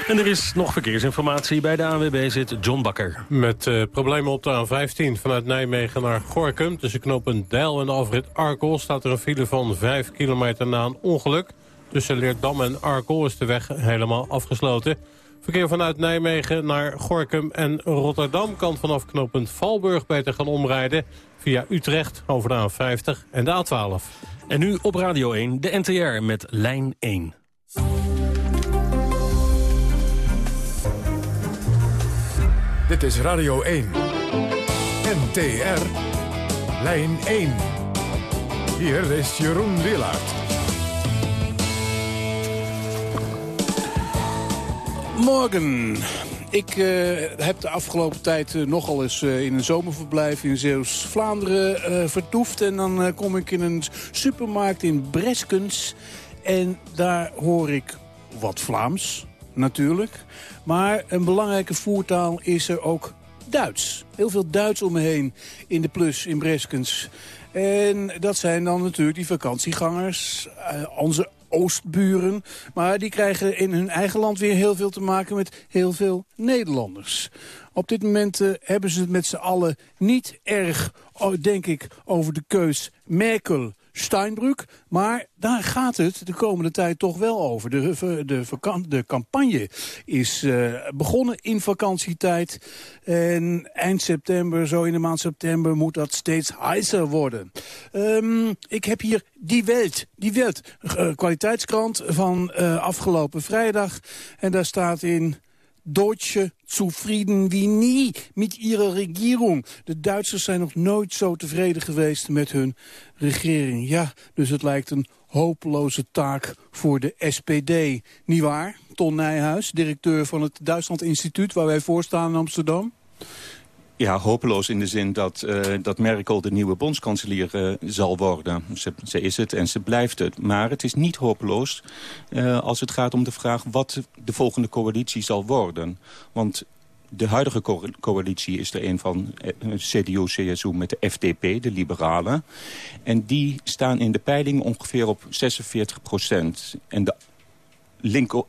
En er is nog verkeersinformatie. Bij de ANWB zit John Bakker. Met uh, problemen op de A15 vanuit Nijmegen naar Gorkum. Tussen knooppunt Deil en de afrit Arkel staat er een file van 5 kilometer na een ongeluk. Tussen Leerdam en Arkel is de weg helemaal afgesloten. Verkeer vanuit Nijmegen naar Gorkum en Rotterdam... kan vanaf knooppunt Valburg beter gaan omrijden... via Utrecht over de A50 en de A12. En nu op Radio 1, de NTR met lijn 1. Dit is Radio 1. NTR. Lijn 1. Hier is Jeroen Willaert. Morgen. Ik uh, heb de afgelopen tijd uh, nogal eens uh, in een zomerverblijf in Zeeuws-Vlaanderen vertoefd. En dan kom ik in een supermarkt in Breskens. En daar hoor ik wat Vlaams, natuurlijk. Maar een belangrijke voertaal is er ook Duits. Heel veel Duits om me heen in de plus in Breskens. En dat zijn dan natuurlijk die vakantiegangers, onze Oostburen. Maar die krijgen in hun eigen land weer heel veel te maken met heel veel Nederlanders. Op dit moment uh, hebben ze het met z'n allen niet erg, oh, denk ik, over de keus Merkel. Steinbrück, maar daar gaat het de komende tijd toch wel over. De, de, de campagne is uh, begonnen in vakantietijd. En eind september, zo in de maand september, moet dat steeds heißer worden. Um, ik heb hier Die Welt, Die Welt, uh, kwaliteitskrant van uh, afgelopen vrijdag. En daar staat in... Deutsche zufrieden wie nie met ihrer regering. De Duitsers zijn nog nooit zo tevreden geweest met hun regering. Ja, dus het lijkt een hopeloze taak voor de SPD. Niet waar, Ton Nijhuis, directeur van het Duitsland Instituut... waar wij voor staan in Amsterdam? Ja, hopeloos in de zin dat, uh, dat Merkel de nieuwe bondskanselier uh, zal worden. Ze, is het en ze blijft het. Maar het is niet hopeloos uh, als het gaat om de vraag wat de volgende coalitie zal worden. Want de huidige co coalitie is er een van CDU-CSU met de FDP, de liberalen. En die staan in de peiling ongeveer op 46 procent. En de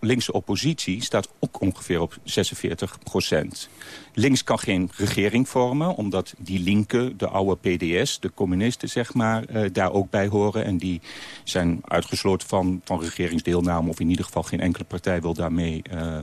linkse oppositie staat ook ongeveer op 46 procent. Links kan geen regering vormen, omdat die linken, de oude PDS, de communisten zeg maar, uh, daar ook bij horen. En die zijn uitgesloten van, van regeringsdeelname, of in ieder geval geen enkele partij wil daarmee uh,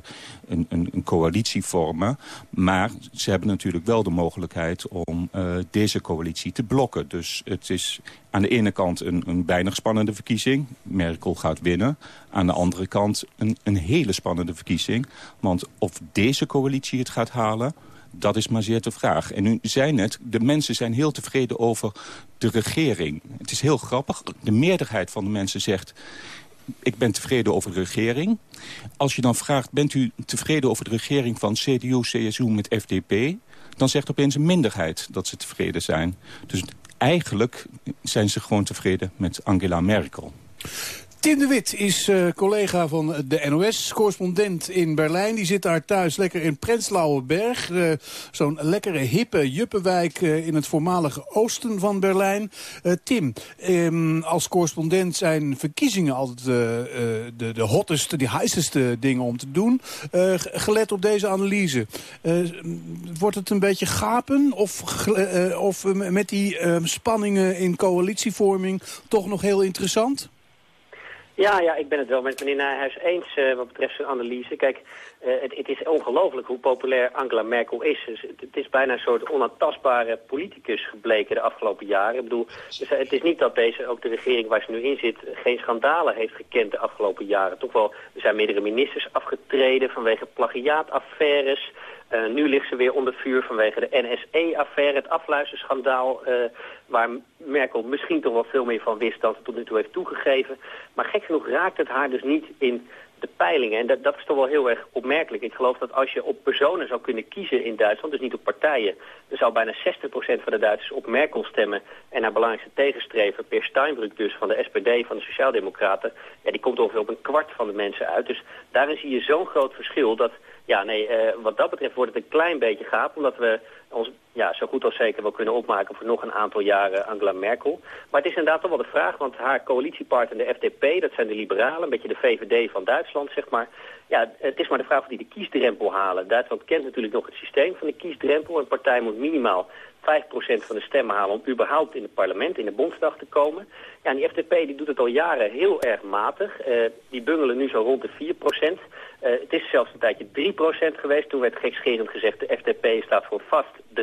een, een, een, coalitie vormen. Maar ze hebben natuurlijk wel de mogelijkheid om uh, deze coalitie te blokken. Dus het is aan de ene kant een, een weinig spannende verkiezing. Merkel gaat winnen. Aan de andere kant een, een hele spannende verkiezing. Want of deze coalitie het gaat halen dat is maar zeer de vraag. En nu zijn het, de mensen zijn heel tevreden over de regering. Het is heel grappig. De meerderheid van de mensen zegt... ik ben tevreden over de regering. Als je dan vraagt, bent u tevreden over de regering van CDU, CSU met FDP... dan zegt opeens een minderheid dat ze tevreden zijn. Dus eigenlijk zijn ze gewoon tevreden met Angela Merkel. Tim de Wit is uh, collega van de NOS, correspondent in Berlijn. Die zit daar thuis lekker in Prenzlauerberg. Uh, Zo'n lekkere, hippe juppenwijk uh, in het voormalige oosten van Berlijn. Tim, um, als correspondent zijn verkiezingen altijd de, de hotteste, de heiseste dingen om te doen. gelet op deze analyse. wordt het een beetje gapen? Of, of met die spanningen in coalitievorming toch nog heel interessant? Ja, ja, ik ben het wel met meneer Nijhuis eens uh, wat betreft zijn analyse. Kijk, uh, het, het, is ongelooflijk hoe populair Angela Merkel is. Dus het, is bijna een soort onaantastbare politicus gebleken de afgelopen jaren. Ik bedoel, dus het is niet dat deze, ook de regering waar ze nu in zit, geen schandalen heeft gekend de afgelopen jaren. Toch wel, er zijn meerdere ministers afgetreden vanwege plagiaataffaires. Uh, nu ligt ze weer onder vuur vanwege de NSE-affaire, het afluisterschandaal... Uh, waar Merkel misschien toch wel veel meer van wist dan ze tot nu toe heeft toegegeven. Maar gek genoeg raakt het haar dus niet in de peilingen. En dat, dat is toch wel heel erg opmerkelijk. Ik geloof dat als je op personen zou kunnen kiezen in Duitsland, dus niet op partijen... dan zou bijna 60% van de Duitsers op Merkel stemmen... en haar belangrijkste tegenstrever, Per Steinbrück dus, van de SPD, van de Sociaaldemocraten... ja, die komt ongeveer op een kwart van de mensen uit. Dus daarin zie je zo'n groot verschil dat... Ja, nee, uh, wat dat betreft wordt het een klein beetje gaap, omdat we ons ja, zo goed als zeker wel kunnen opmaken voor nog een aantal jaren Angela Merkel. Maar het is inderdaad toch wel de vraag, want haar coalitiepartner de FDP, dat zijn de liberalen, een beetje de VVD van Duitsland, zeg maar. Ja, het is maar de vraag of die de kiesdrempel halen. Duitsland kent natuurlijk nog het systeem van de kiesdrempel. Een partij moet minimaal 5% van de stemmen halen om überhaupt in het parlement, in de Bondsdag te komen. Ja, en die FDP die doet het al jaren heel erg matig. Uh, die bungelen nu zo rond de 4%. Uh, het is zelfs een tijdje 3% geweest. Toen werd gekscherend gezegd, de FDP staat voor vast 3%.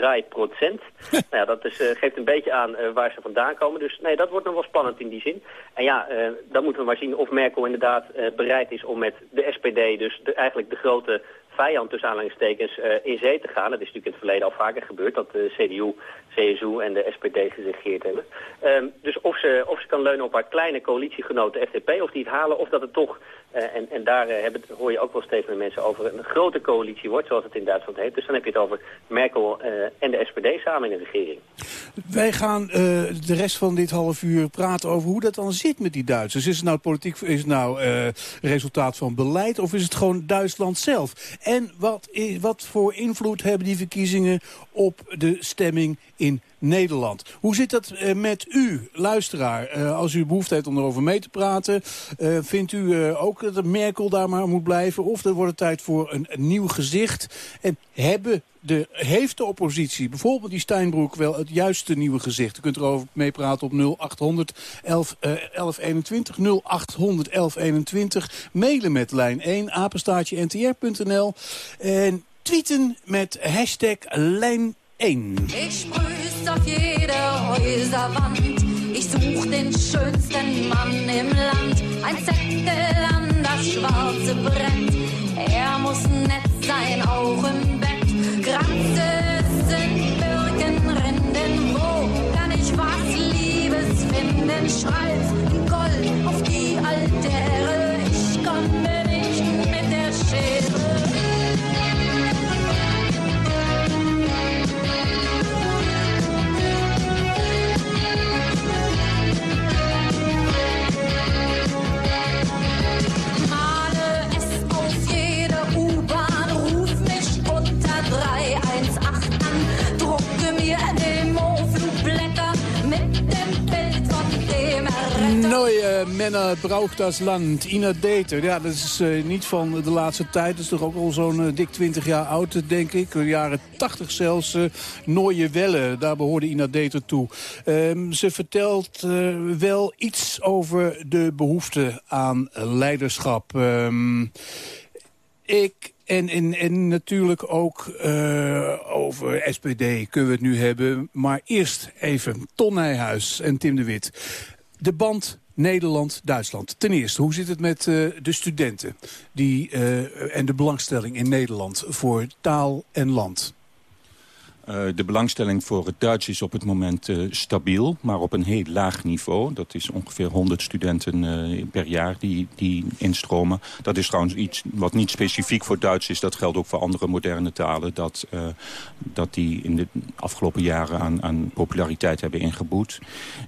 nou ja, dat is, uh, geeft een beetje aan waar ze vandaan komen. Dus nee, dat wordt nog wel spannend in die zin. En ja, dan moeten we maar zien of Merkel inderdaad bereid is om met de SPD, dus de, eigenlijk de grote vijand tussen aanhalingstekens uh, in zee te gaan. Dat is natuurlijk in het verleden al vaker gebeurd, dat de CDU, CSU en de SPD geregeerd hebben. Um, dus of ze, of ze kan leunen op haar kleine coalitiegenoten FDP, of die het halen, of dat het toch, en, en daar uh, hebben, hoor je ook wel steeds meer mensen over, een grote coalitie wordt, zoals het in Duitsland heet. Dus dan heb je het over Merkel en de SPD samen in de regering. Wij gaan de rest van dit half uur praten over hoe dat dan zit met die Duitsers. Is het nou politiek, is het nou resultaat van beleid, of is het gewoon Duitsland zelf? En wat, wat voor invloed hebben die verkiezingen op de stemming in Nederland. Hoe zit dat uh, met u, luisteraar? Uh, als u behoefte heeft om erover mee te praten... Uh, vindt u ook dat Merkel daar maar moet blijven? Of er wordt het tijd voor een, nieuw gezicht? En hebben de, heeft de oppositie, bijvoorbeeld die Steinbroek, wel het juiste nieuwe gezicht? U kunt erover meepraten op 0800 11, 1121, 0800 1121. Mailen met lijn 1, apenstaatje ntr.nl. En tweeten met hashtag lijn 1. Sprüh's auf jede Häuserwand. Ich such den schönsten Mann im Land. Ein Zettel an das Schwarze brennt. Er muss nett Männer braucht das Land. Ina Deter. Ja, dat is eh, niet van de laatste tijd. Dat is toch ook al zo'n eh, dik 20 jaar oud, denk ik. De jaren 80 zelfs. eh Nooie Welle, daar behoorde Ina Deter toe. Ehm, ze vertelt wel iets over de behoefte aan leiderschap. Ehm, ik... En, en, en natuurlijk ook over SPD kunnen we het nu hebben. Maar eerst even Ton Nijhuis en Tim de Wit. De band Nederland-Duitsland. Ten eerste, hoe zit het met eh, de studenten die, eh, en de belangstelling in Nederland voor taal en land? Eh, de belangstelling voor het Duits is op het moment eh, stabiel, maar op een heel laag niveau. Dat is ongeveer 100 studenten eh, per jaar die, die instromen. Dat is trouwens iets wat niet specifiek voor Duits is. Dat geldt ook voor andere moderne talen. Dat, dat die in de afgelopen jaren aan, aan populariteit hebben ingeboet.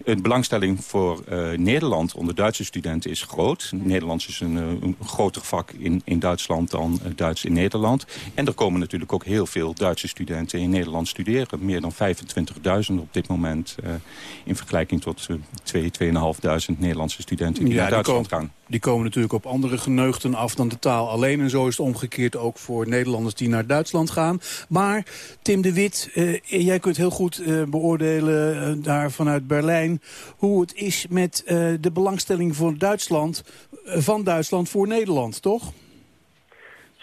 De belangstelling voor Nederland onder Duitse studenten is groot. Nederlands is een, een groter vak in, in Duitsland dan Duits in Nederland. En er komen natuurlijk ook heel veel Duitse studenten in Nederland studeren. Meer dan 25.000 op dit moment. eh, in vergelijking tot uh, 2, 2.500 Nederlandse studenten die naar Duitsland gaan. die komen natuurlijk op andere geneugten af dan de taal alleen. En zo is het omgekeerd ook voor Nederlanders die naar Duitsland gaan. Maar Tim de Wit, eh, jij kunt heel goed eh, beoordelen eh, daar vanuit Berlijn... hoe het is met eh, de belangstelling voor Duitsland, eh, van Duitsland voor Nederland, toch?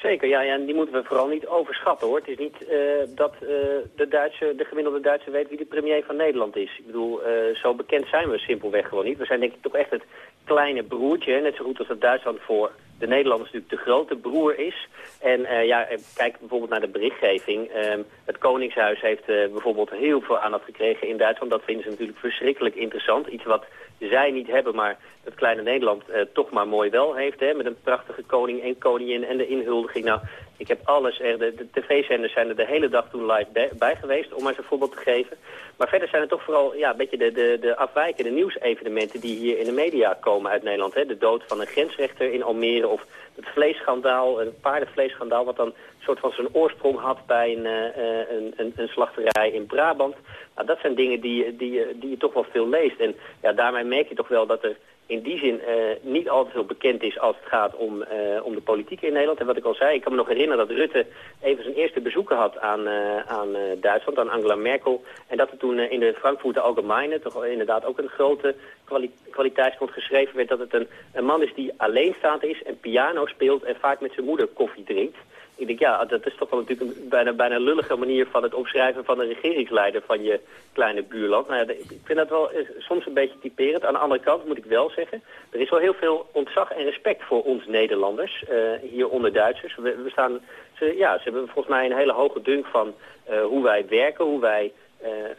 Zeker, ja, ja, en die moeten we vooral niet overschatten hoor. Het is niet eh, dat eh, de, Duitse, de gemiddelde Duitser weet wie de premier van Nederland is. Ik bedoel, eh, zo bekend zijn we simpelweg gewoon niet. We zijn denk ik toch echt het kleine broertje, net zo goed als dat Duitsland voor de Nederlanders natuurlijk de grote broer is. En eh, ja, eh, kijk bijvoorbeeld naar de berichtgeving. Ehm, het Koningshuis heeft eh, bijvoorbeeld heel veel aandacht gekregen in Duitsland. Dat vinden ze natuurlijk verschrikkelijk interessant. Iets wat zij niet hebben, maar het kleine Nederland toch maar mooi wel heeft. Hè, met een prachtige koning en koningin en de inhuldiging. Nou, ik heb alles er. De, de tv-zenders zijn er de hele dag toen live bij, bij geweest, om maar eens een voorbeeld te geven. Maar verder zijn het toch vooral ja, een beetje de, de, de afwijkende nieuwsevenementen die hier in de media komen uit Nederland. Hè. De dood van een grensrechter in Almere of het vleesschandaal, een paardenvleesschandaal... wat dan soort van zijn oorsprong had bij een, eh, eh, een, een slachterij in Brabant. Nou, dat zijn dingen die, die, die je toch wel veel leest. En ja, daarmee merk je toch wel dat er in die zin eh, niet altijd veel bekend is als het gaat om, eh, om de politiek in Nederland. En wat ik al zei, ik kan me nog herinneren dat Rutte even zijn eerste bezoeken had aan, eh, aan Duitsland, aan Angela Merkel. En dat er toen in de Frankfurter Allgemeine, toch inderdaad ook een grote kwali kwaliteitskant geschreven werd, dat het een, een man is die alleenstaand is en piano speelt en vaak met zijn moeder koffie drinkt. Ik denk, ja, dat is toch wel natuurlijk een bijna, bijna lullige manier van het omschrijven van een regeringsleider van je kleine buurland. Nou ja, ik vind dat wel eh, soms een beetje typerend. Aan de andere kant moet ik wel zeggen, er is wel heel veel ontzag en respect voor ons Nederlanders, eh, hier onder Duitsers. We, staan, ze, ja, ze hebben volgens mij een hele hoge dunk van eh, hoe wij werken, hoe wij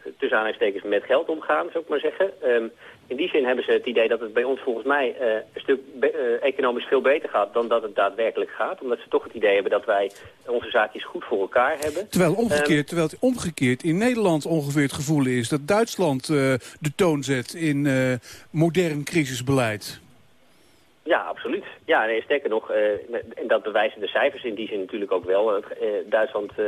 tussen aanhalingstekens met geld omgaan, zou ik maar zeggen. Ehm, in die zin hebben ze het idee dat het bij ons volgens mij eh, een stuk eh, economisch veel beter gaat dan dat het daadwerkelijk gaat. Omdat ze toch het idee hebben dat wij onze zaakjes goed voor elkaar hebben. Terwijl, Ehm, omgekeerd, terwijl het omgekeerd in Nederland ongeveer het gevoel is... dat Duitsland eh, de toon zet in eh, modern crisisbeleid. Ja, absoluut. Ja, nee, sterker nog, eh, en dat bewijzen de cijfers in die zin natuurlijk ook wel. Eh, Duitsland eh,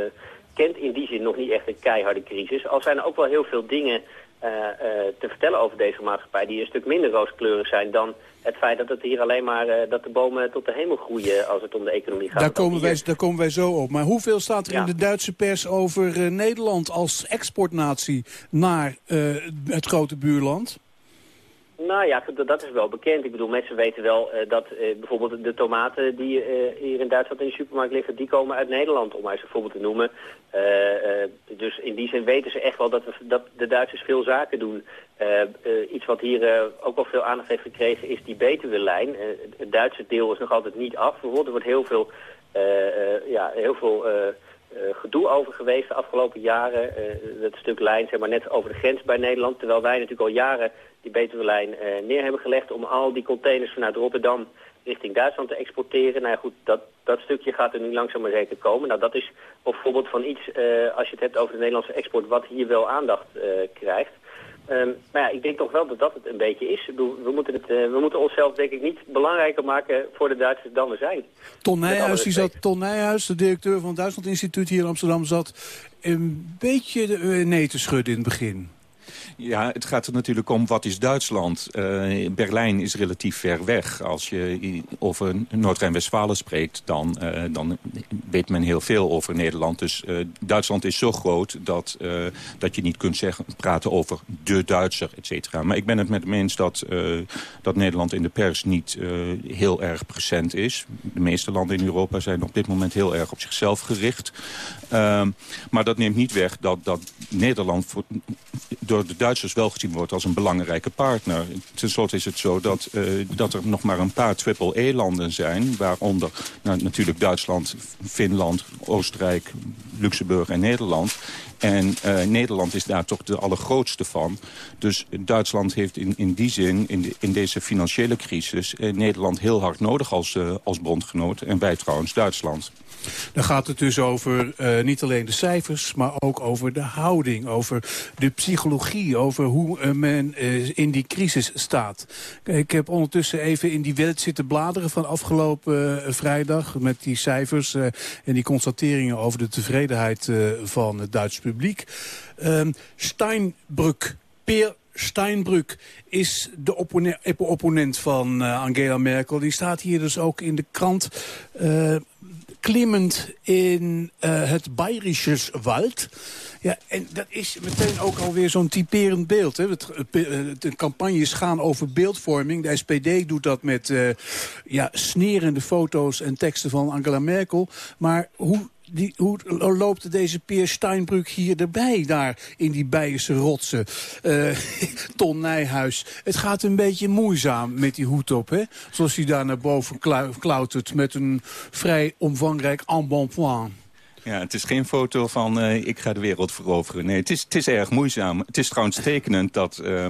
kent in die zin nog niet echt een keiharde crisis. Al zijn er ook wel heel veel dingen eh, eh, te vertellen over deze maatschappij... die een stuk minder rooskleurig zijn dan het feit dat het hier alleen maar... eh, dat de bomen tot de hemel groeien als het om de economie gaat. Daar komen, wij, daar komen wij zo op. Maar hoeveel staat er Ja. in de Duitse pers over Nederland als exportnatie naar het grote buurland? Nou ja, dat, is wel bekend. Ik bedoel, mensen weten wel eh, dat eh, bijvoorbeeld de tomaten die eh, hier in Duitsland in de supermarkt liggen, die komen uit Nederland, om maar eens een voorbeeld te noemen. Dus in die zin weten ze echt wel dat, we, dat de Duitsers veel zaken doen. Iets wat hier ook wel veel aandacht heeft gekregen is die Betuwe-lijn. Het Duitse deel is nog altijd niet af. Bijvoorbeeld, er wordt heel veel ja, heel veel gedoe over geweest de afgelopen jaren. Dat stuk lijn, zeg maar, net over de grens bij Nederland. Terwijl wij natuurlijk al jaren die Betuwe-lijn eh, neer hebben gelegd... om al die containers vanuit Rotterdam richting Duitsland te exporteren. Nou ja, goed, dat, dat stukje gaat er nu langzaam maar zeker komen. Nou, dat is bijvoorbeeld van iets, eh, als je het hebt over de Nederlandse export... wat hier wel aandacht eh, krijgt. Ehm, maar ja, ik denk toch wel dat dat het een beetje is. We, moeten het, we moeten onszelf denk ik niet belangrijker maken voor de Duitsers dan we zijn. Ton Nijhuis, die zat, Ton Nijhuis, de directeur van het Duitsland Instituut hier in Amsterdam, zat een beetje de, nee te schudden in het begin. Ja, het gaat er natuurlijk om wat is Duitsland. Eh, Berlijn is relatief ver weg. Als je over Noord-Rijn-Westfalen spreekt, dan, eh, dan weet men heel veel over Nederland. Dus eh, Duitsland is zo groot dat, dat je niet kunt zeggen, praten over de Duitser, et cetera. Maar ik ben het met hem eens dat, dat Nederland in de pers niet heel erg present is. De meeste landen in Europa zijn op dit moment heel erg op zichzelf gericht. Ehm, maar dat neemt niet weg dat, dat Nederland voor, door de Duitsers wel gezien wordt als een belangrijke partner. Ten slotte is het zo dat, eh, dat er nog maar een paar triple-E-landen zijn... waaronder nou, natuurlijk Duitsland, Finland, Oostenrijk, Luxemburg en Nederland... En eh, Nederland is daar toch de allergrootste van. Dus Duitsland heeft in, in die zin, in, in deze financiële crisis... eh, Nederland heel hard nodig als, eh, als bondgenoot. En wij trouwens Duitsland. Dan gaat het dus over niet alleen de cijfers, maar ook over de houding, over de psychologie, over hoe men in die crisis staat. Ik heb ondertussen even in die wet zitten bladeren van afgelopen vrijdag met die cijfers en die constateringen over de tevredenheid van het Duitse. Ehm Steinbrück, Peer Steinbrück is de oppone- opponent van eh, Angela Merkel. Die staat hier dus ook in de krant. eh, klimmend in eh, het Bayerische Wald. Ja, en dat is meteen ook alweer zo'n typerend beeld. Hè. De campagnes gaan over beeldvorming. De SPD doet dat met ja, snerende foto's en teksten van Angela Merkel. Maar hoe, die, hoe loopt deze Peer Steinbrück hier erbij, daar in die Beierse rotsen? Eh, Ton Nijhuis. Het gaat een beetje moeizaam met die hoed op, hè? Zoals hij daar naar boven klautert met een vrij omvangrijk embonpoint. Ja, het is geen foto van eh, ik ga de wereld veroveren. Nee, het is, het is erg moeizaam. Het is trouwens tekenend dat, eh,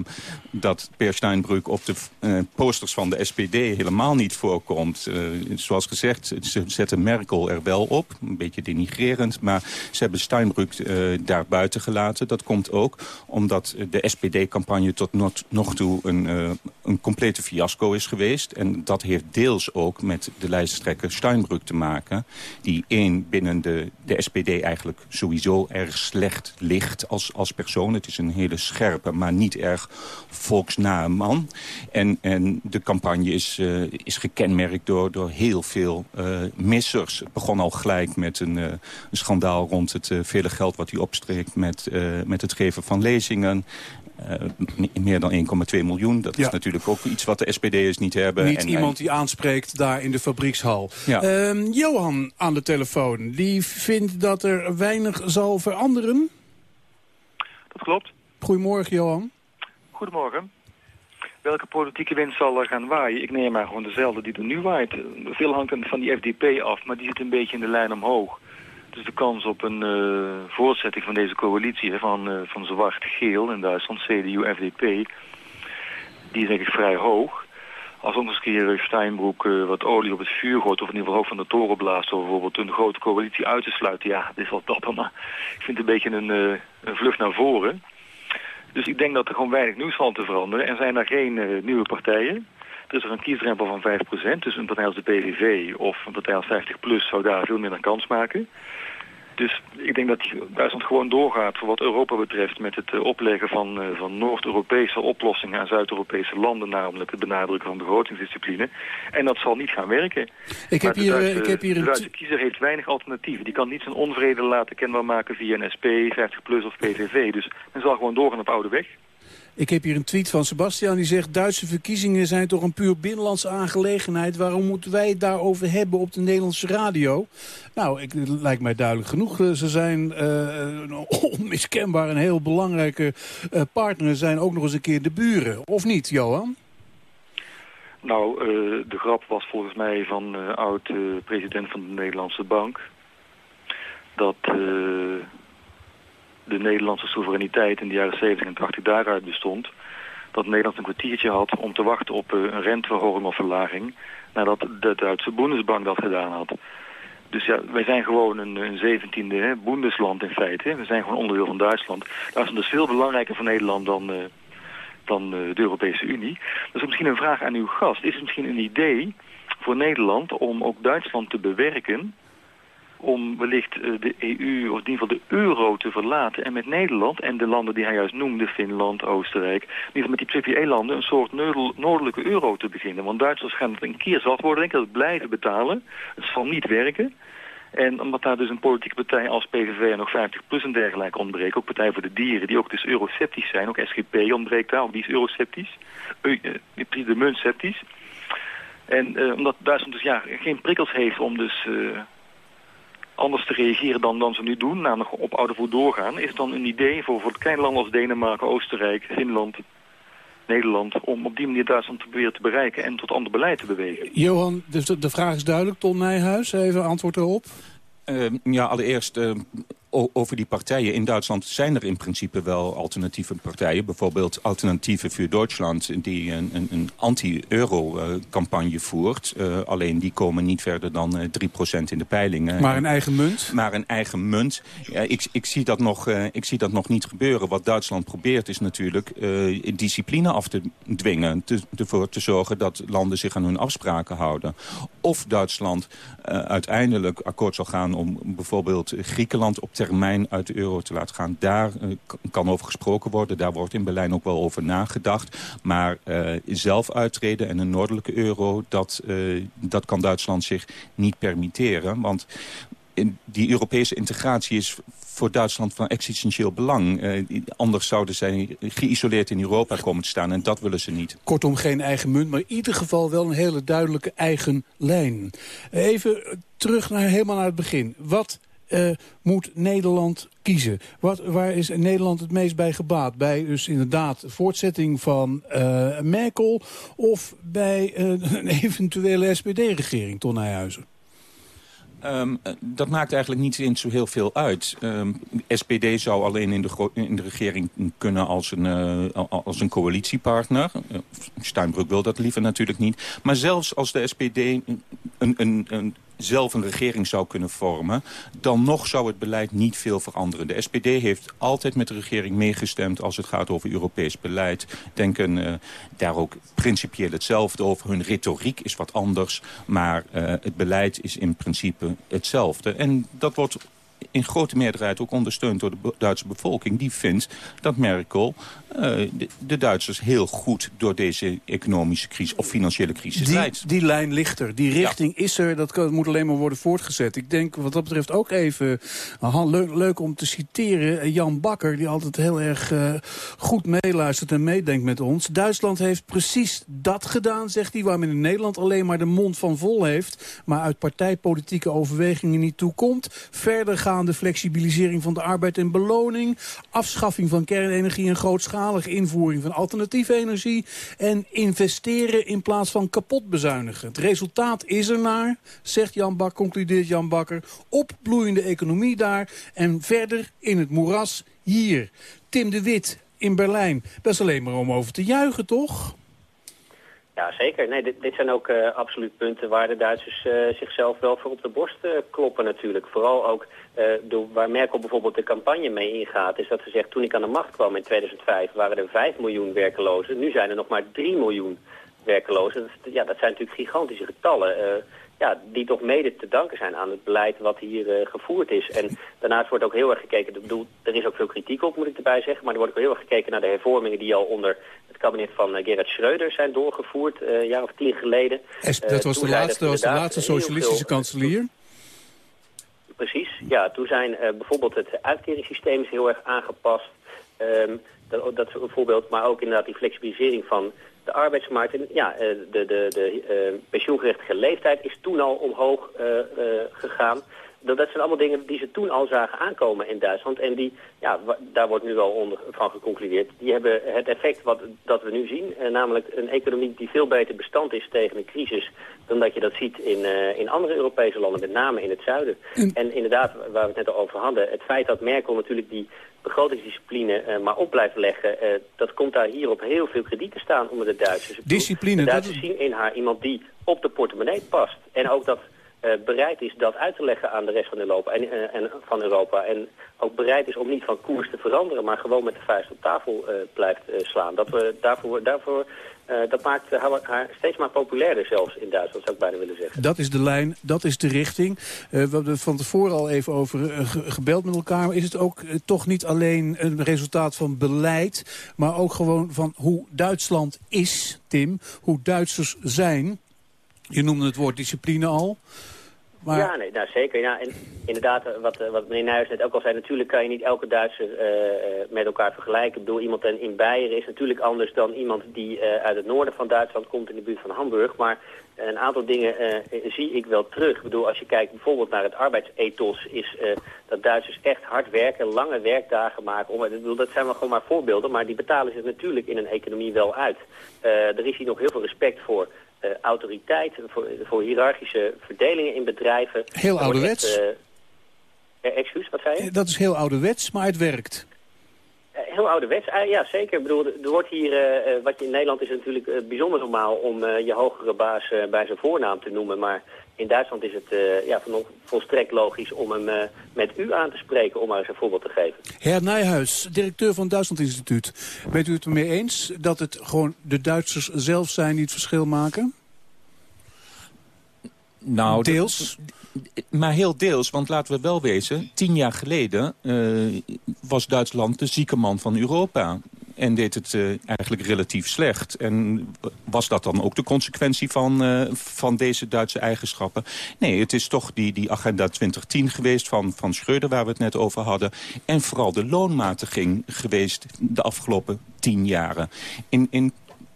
dat Peer Steinbrück op de eh, posters van de SPD helemaal niet voorkomt. Zoals gezegd, ze zetten Merkel er wel op. Een beetje denigrerend. Maar ze hebben Steinbrück daar buiten gelaten. Dat komt ook omdat de SPD-campagne tot nog toe een, een complete fiasco is geweest. En dat heeft deels ook met de lijsttrekker Steinbrück te maken. Die één binnen de, de SPD eigenlijk sowieso erg slecht ligt als, als persoon. Het is een hele scherpe, maar niet erg volksnahe man. En, en de campagne is, eh, is gekenmerkt door, door heel veel eh, missers. Het begon al gelijk met een, eh, een schandaal rond het vele geld wat hij opstreekt met, met het geven van lezingen. Eh, me- meer dan 1,2 miljoen. Dat Ja. is natuurlijk ook iets wat de SPD'ers niet hebben. Niet En iemand die aanspreekt daar in de fabriekshal. Ja. Ehm, Johan aan de telefoon, die vindt dat er weinig zal veranderen. Dat klopt. Goedemorgen, Johan. Goedemorgen. Welke politieke wind zal er gaan waaien? Ik neem maar gewoon dezelfde die er nu waait. Veel hangt van die FDP af, maar die zit een beetje in de lijn omhoog. Dus de kans op een eh, voortzetting van deze coalitie van, eh, van zwart-geel in Duitsland, CDU, FDP, die is denk ik vrij hoog. Als ook eens een keer eh, Steinbroek wat olie op het vuur gooit... of in ieder geval hoog van de toren blaast... door bijvoorbeeld een grote coalitie uit te sluiten... ja, dit is wel dapper, maar ik vind het een beetje een, een vlucht naar voren. Dus ik denk dat er gewoon weinig nieuws valt te veranderen. En zijn er geen nieuwe partijen... Er is er een kiesdrempel van 5%, dus een partij als de PVV of een partij als 50PLUS zou daar veel minder kans maken. Dus ik denk dat Duitsland gewoon doorgaat voor wat Europa betreft met het eh, opleggen van, eh, van Noord-Europese oplossingen aan Zuid-Europese landen, namelijk het benadrukken van begrotingsdiscipline. En dat zal niet gaan werken. Ik heb hier, eh, Duitse- ik heb hier de Duitse kiezer heeft weinig alternatieven. Die kan niet zijn onvrede laten kenbaar maken via een SP, 50PLUS of PVV. Dus men zal gewoon doorgaan op oude weg. Ik heb hier een tweet van Sebastian die zegt... Duitse verkiezingen zijn toch een puur binnenlandse aangelegenheid. Waarom moeten wij het daarover hebben op de Nederlandse radio? Nou, ik, het lijkt mij duidelijk genoeg. Eh, Ze zijn eh, onmiskenbaar een heel belangrijke eh, partner. Zijn ook nog eens een keer de buren. Of niet, Johan? Nou, de grap was volgens mij van uh, oud-president van de Nederlandse Bank... dat uh, de Nederlandse soevereiniteit in de jaren 70 en 80 daaruit bestond... dat Nederland een kwartiertje had om te wachten op een renteverhoging of verlaging... nadat de Duitse Bundesbank dat gedaan had. Dus ja, wij zijn gewoon een, een zeventiende hè, Bundesland in feite. We zijn gewoon onderdeel van Duitsland. Dat is dus veel belangrijker voor Nederland dan dan de Europese Unie. Dus misschien een vraag aan uw gast. Is het misschien een idee voor Nederland om ook Duitsland te bewerken om wellicht de EU, of in ieder geval de euro te verlaten... en met Nederland en de landen die hij juist noemde, Finland, Oostenrijk... in ieder geval met die PPE-landen een soort noordelijke euro te beginnen. Want Duitsers gaan het een keer zat worden, denk ik, dat blijven betalen. Het zal niet werken. En omdat daar dus een politieke partij als PVV en nog 50 plus en dergelijke ontbreken, ook Partij voor de Dieren, die ook dus euroceptisch zijn, ook SGP ontbreekt daar, ook die is euroceptisch, uh, de munt sceptisch. En uh, omdat Duitsland dus ja, geen prikkels heeft om dus anders te reageren dan, dan ze nu doen, namelijk op oude voet doorgaan, is dan een idee voor, voor kleine landen als Denemarken, Oostenrijk, Finland, Nederland... om op die manier Duitsland te proberen te bereiken en tot ander beleid te bewegen. Johan, de, de vraag is duidelijk. Ton Nijhuis, even antwoord erop. Uh, ja, allereerst uh, over die partijen. In Duitsland zijn er in principe wel alternatieve partijen. Bijvoorbeeld Alternatieven voor Duitsland... die een, een, een anti-euro-campagne voert. Uh, alleen die komen niet verder dan uh, 3% in de peilingen. Maar een eigen munt? Maar een eigen munt. Ja, ik, ik, zie dat nog, uh, ik zie dat nog niet gebeuren. Wat Duitsland probeert is natuurlijk discipline af te dwingen. Te, ervoor te zorgen dat landen zich aan hun afspraken houden. Of Duitsland uiteindelijk akkoord zal gaan om bijvoorbeeld Griekenland op termijn uit de euro te laten gaan. Daar uh, kan over gesproken worden. Daar wordt in Berlijn ook wel over nagedacht. Maar uh, zelf uittreden en een noordelijke euro... Dat, uh, dat kan Duitsland zich niet permitteren. Want in die Europese integratie is voor Duitsland van existentieel belang. Anders zouden zij geïsoleerd in Europa komen te staan en dat willen ze niet. Kortom, geen eigen munt, maar in ieder geval wel een hele duidelijke eigen lijn. Even terug naar helemaal naar het begin. Wat uh, moet Nederland kiezen? Wat, waar is Nederland het meest bij gebaat? Bij dus inderdaad voortzetting van uh, Merkel... of bij uh, een eventuele SPD-regering, Ton Nijhuizen? Um, dat maakt eigenlijk niet zo heel veel uit. Um, SPD zou alleen in de, in de regering kunnen als een, als een coalitiepartner. Uh, Steinbrück wil dat liever natuurlijk niet. Maar zelfs als de SPD een, een, een zelf een regering zou kunnen vormen... dan nog zou het beleid niet veel veranderen. De SPD heeft altijd met de regering meegestemd als het gaat over Europees beleid. Denken uh, daar ook principieel hetzelfde over. Hun retoriek is wat anders, maar uh, het beleid is in principe hetzelfde. En dat wordt in grote meerderheid ook ondersteund door de Duitse bevolking. Die vindt dat Merkel uh, de, de, Duitsers heel goed door deze economische crisis of financiële crisis die, leidt. Die lijn ligt er. Die richting ja. is er. Dat kan, moet alleen maar worden voortgezet. Ik denk wat dat betreft ook even uh, leuk, leuk, om te citeren. Jan Bakker, die altijd heel erg uh, goed meeluistert en meedenkt met ons. Duitsland heeft precies dat gedaan, zegt hij, waar men in Nederland alleen maar de mond van vol heeft. Maar uit partijpolitieke overwegingen niet toekomt. Verder gaande flexibilisering van de arbeid en beloning. Afschaffing van kernenergie en grootschalige invoering van alternatieve energie. En investeren in plaats van kapot bezuinigen. Het resultaat is er naar, zegt Jan Bak, concludeert Jan Bakker. Opbloeiende economie daar en verder in het moeras hier. Tim de Wit in Berlijn. Dat is alleen maar om over te juichen, toch? Ja, zeker. Nee, dit, dit zijn ook uh, absoluut punten waar de Duitsers uh, zichzelf wel voor op de borst uh, kloppen natuurlijk. Vooral ook door, waar Merkel bijvoorbeeld de campagne mee ingaat, is dat ze zegt toen ik aan de macht kwam in 2005 waren er 5 miljoen werkelozen. Nu zijn er nog maar 3 miljoen werkelozen. Dat, ja, dat zijn natuurlijk gigantische getallen ja, die toch mede te danken zijn aan het beleid wat hier uh, gevoerd is. En daarnaast wordt ook heel erg gekeken, ik bedoel, er is ook veel kritiek op moet ik erbij zeggen, maar er wordt ook heel erg gekeken naar de hervormingen die al onder het kabinet van uh, Gerhard Schreuder zijn doorgevoerd, uh, een jaar of tien geleden. dat was de laatste, was de laatste socialistische kanselier? Precies, ja. Toen zijn bijvoorbeeld het uitkeringssysteem is heel erg aangepast. Um, dat, dat voorbeeld, maar ook inderdaad die flexibilisering van de arbeidsmarkt. En, ja, de, de, de uh, pensioengerechtige leeftijd is toen al omhoog gegaan. Dat, dat zijn allemaal dingen die ze toen al zagen aankomen in Duitsland. En die, ja, daar wordt nu al onder, van geconcludeerd. Die hebben het effect wat dat we nu zien. eh, namelijk een economie die veel beter bestand is tegen een crisis... dan dat je dat ziet in, eh, in andere Europese landen, met name in het zuiden. En inderdaad, waar we het net al over hadden... het feit dat Merkel natuurlijk die begrotingsdiscipline eh, maar op blijft leggen... dat komt daar hier op heel veel krediet te staan onder de Duitsers. Discipline, De dat Duitsers zien in haar iemand die op de portemonnee past. En ook dat bereid is dat uit te leggen aan de rest van Europa en, eh, en van Europa. En ook bereid is om niet van koers te veranderen, maar gewoon met de vuist op tafel eh, blijft eh, slaan. Dat, we daarvoor, daarvoor, eh, dat maakt haar, steeds maar populairder zelfs in Duitsland, zou ik bijna willen zeggen. Dat is de lijn, dat is de richting. Eh, we hebben van tevoren al even over eh, ge- gebeld met elkaar. Is het ook eh, toch niet alleen een resultaat van beleid... maar ook gewoon van hoe Duitsland is, Tim? Hoe Duitsers zijn? Je noemde het woord discipline al. Maar Ja, nee, nou, zeker. Ja. En inderdaad, eh, wat, eh, wat meneer Nijers net ook al zei... natuurlijk kan je niet elke Duitser eh, met elkaar vergelijken. Ik bedoel, iemand in, Beieren is natuurlijk anders dan iemand die uit het noorden van Duitsland komt... in de buurt van Hamburg. Maar een aantal dingen zie ik wel terug. Ik bedoel, als je kijkt bijvoorbeeld naar het arbeidsethos... is dat Duitsers echt hard werken, lange werkdagen maken. Om, ik bedoel, dat zijn wel gewoon maar voorbeelden... maar die betalen zich natuurlijk in een economie wel uit. Er is hier nog heel veel respect voor... eh, autoriteit, voor, voor hiërarchische verdelingen in bedrijven. Heel Er ouderwets. echt, eh, eh, excuus, wat zei je? dat is heel ouderwets, maar het werkt. Heel ouderwets, ja zeker. Ik bedoel, er wordt hier, wat je in Nederland is natuurlijk bijzonder normaal om je hogere baas bij zijn voornaam te noemen. Maar in Duitsland is het eh, ja, van, volstrekt logisch om hem eh, met u aan te spreken, om maar eens een voorbeeld te geven. Heer Nijhuis, directeur van het Duitsland Instituut. Bent u het ermee eens dat het gewoon de Duitsers zelf zijn die het verschil maken? Nou, Deels? Maar heel deels, want laten we wel wezen... tien jaar geleden eh, was Duitsland de zieke man van Europa. En deed het eh, eigenlijk relatief slecht. En was dat dan ook de consequentie van, eh, van deze Duitse eigenschappen? Nee, het is toch die, die agenda 2010 geweest van, van Schreuder... waar we het net over hadden. En vooral de loonmatiging geweest de afgelopen tien jaren. In, in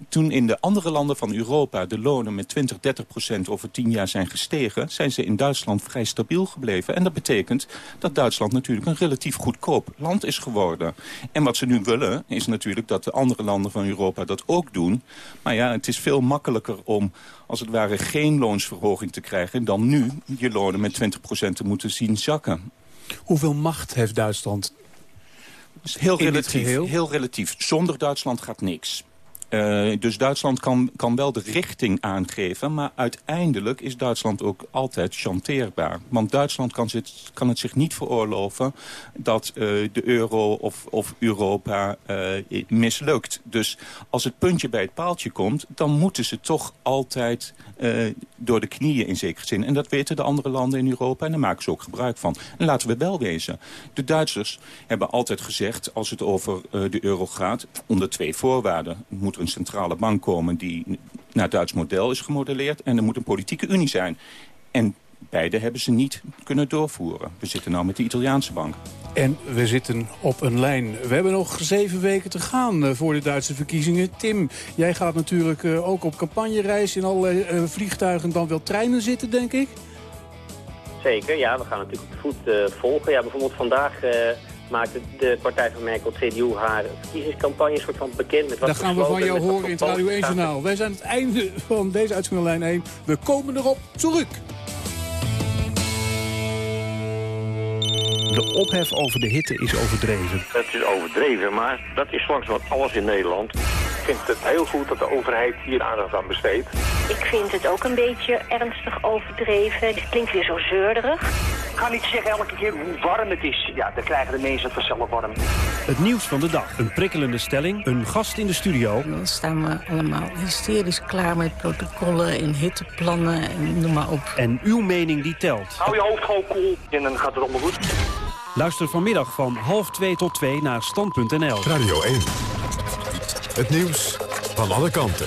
toen in de andere landen van Europa de lonen met 20, 30 procent over 10 jaar zijn gestegen... zijn ze in Duitsland vrij stabiel gebleven. En dat betekent dat Duitsland natuurlijk een relatief goedkoop land is geworden. En wat ze nu willen is natuurlijk dat de andere landen van Europa dat ook doen. Maar ja, het is veel makkelijker om als het ware geen loonsverhoging te krijgen... dan nu je lonen met 20 procent te moeten zien zakken. Hoeveel macht heeft Duitsland? Dus heel In dit relatief, geheel? heel relatief. Zonder Duitsland gaat niks. Eh, dus Duitsland kan, kan wel de richting aangeven... maar uiteindelijk is Duitsland ook altijd chanteerbaar. Want Duitsland kan, zit, kan het zich niet veroorloven... dat eh, de euro of, of Europa eh, mislukt. Dus als het puntje bij het paaltje komt... dan moeten ze toch altijd door de knieën in zekere zin. En dat weten de andere landen in Europa en daar maken ze ook gebruik van. En laten we wel wezen. De Duitsers hebben altijd gezegd, als het over de euro gaat... onder twee voorwaarden. Er moet een centrale bank komen die naar Duits model is gemodelleerd... en er moet een politieke unie zijn. En beide hebben ze niet kunnen doorvoeren. We zitten nou met de Italiaanse bank. En we zitten op een lijn. We hebben nog zeven weken te gaan eh, voor de Duitse verkiezingen. Tim, jij gaat natuurlijk eh, ook op campagnereis in allerlei eh, vliegtuigen dan wel treinen zitten, denk ik. Zeker, ja, we gaan natuurlijk op de voet eh, volgen. Ja, bijvoorbeeld vandaag eh, maakte de partij van Merkel, CDU, haar verkiezingscampagne soort van bekend. Met wat Dat gaan we van jou horen in het Radio 1 posts. Journaal. Wij zijn aan het einde van deze uitzending lijn 1. We komen erop terug. De ophef over de hitte is overdreven. Het is overdreven, maar dat is langs wat alles in Nederland. Ik vind het heel goed dat de overheid hier aandacht aan besteedt. Ik vind het ook een beetje ernstig overdreven. Het klinkt weer zo zeurderig. Ik ga niet zeggen elke keer hoe warm het is. Ja, dan krijgen de mensen het vanzelf warm. Het nieuws van de dag. Een prikkelende stelling. Een gast in de studio. Dan staan we allemaal hysterisch klaar met protocollen en hitteplannen en noem maar op. En uw mening die telt. Hou je hoofd gewoon koel en dan gaat het allemaal goed. Luister vanmiddag van half 2 tot 2 naar stand.nl. Radio 1. Het nieuws van alle kanten.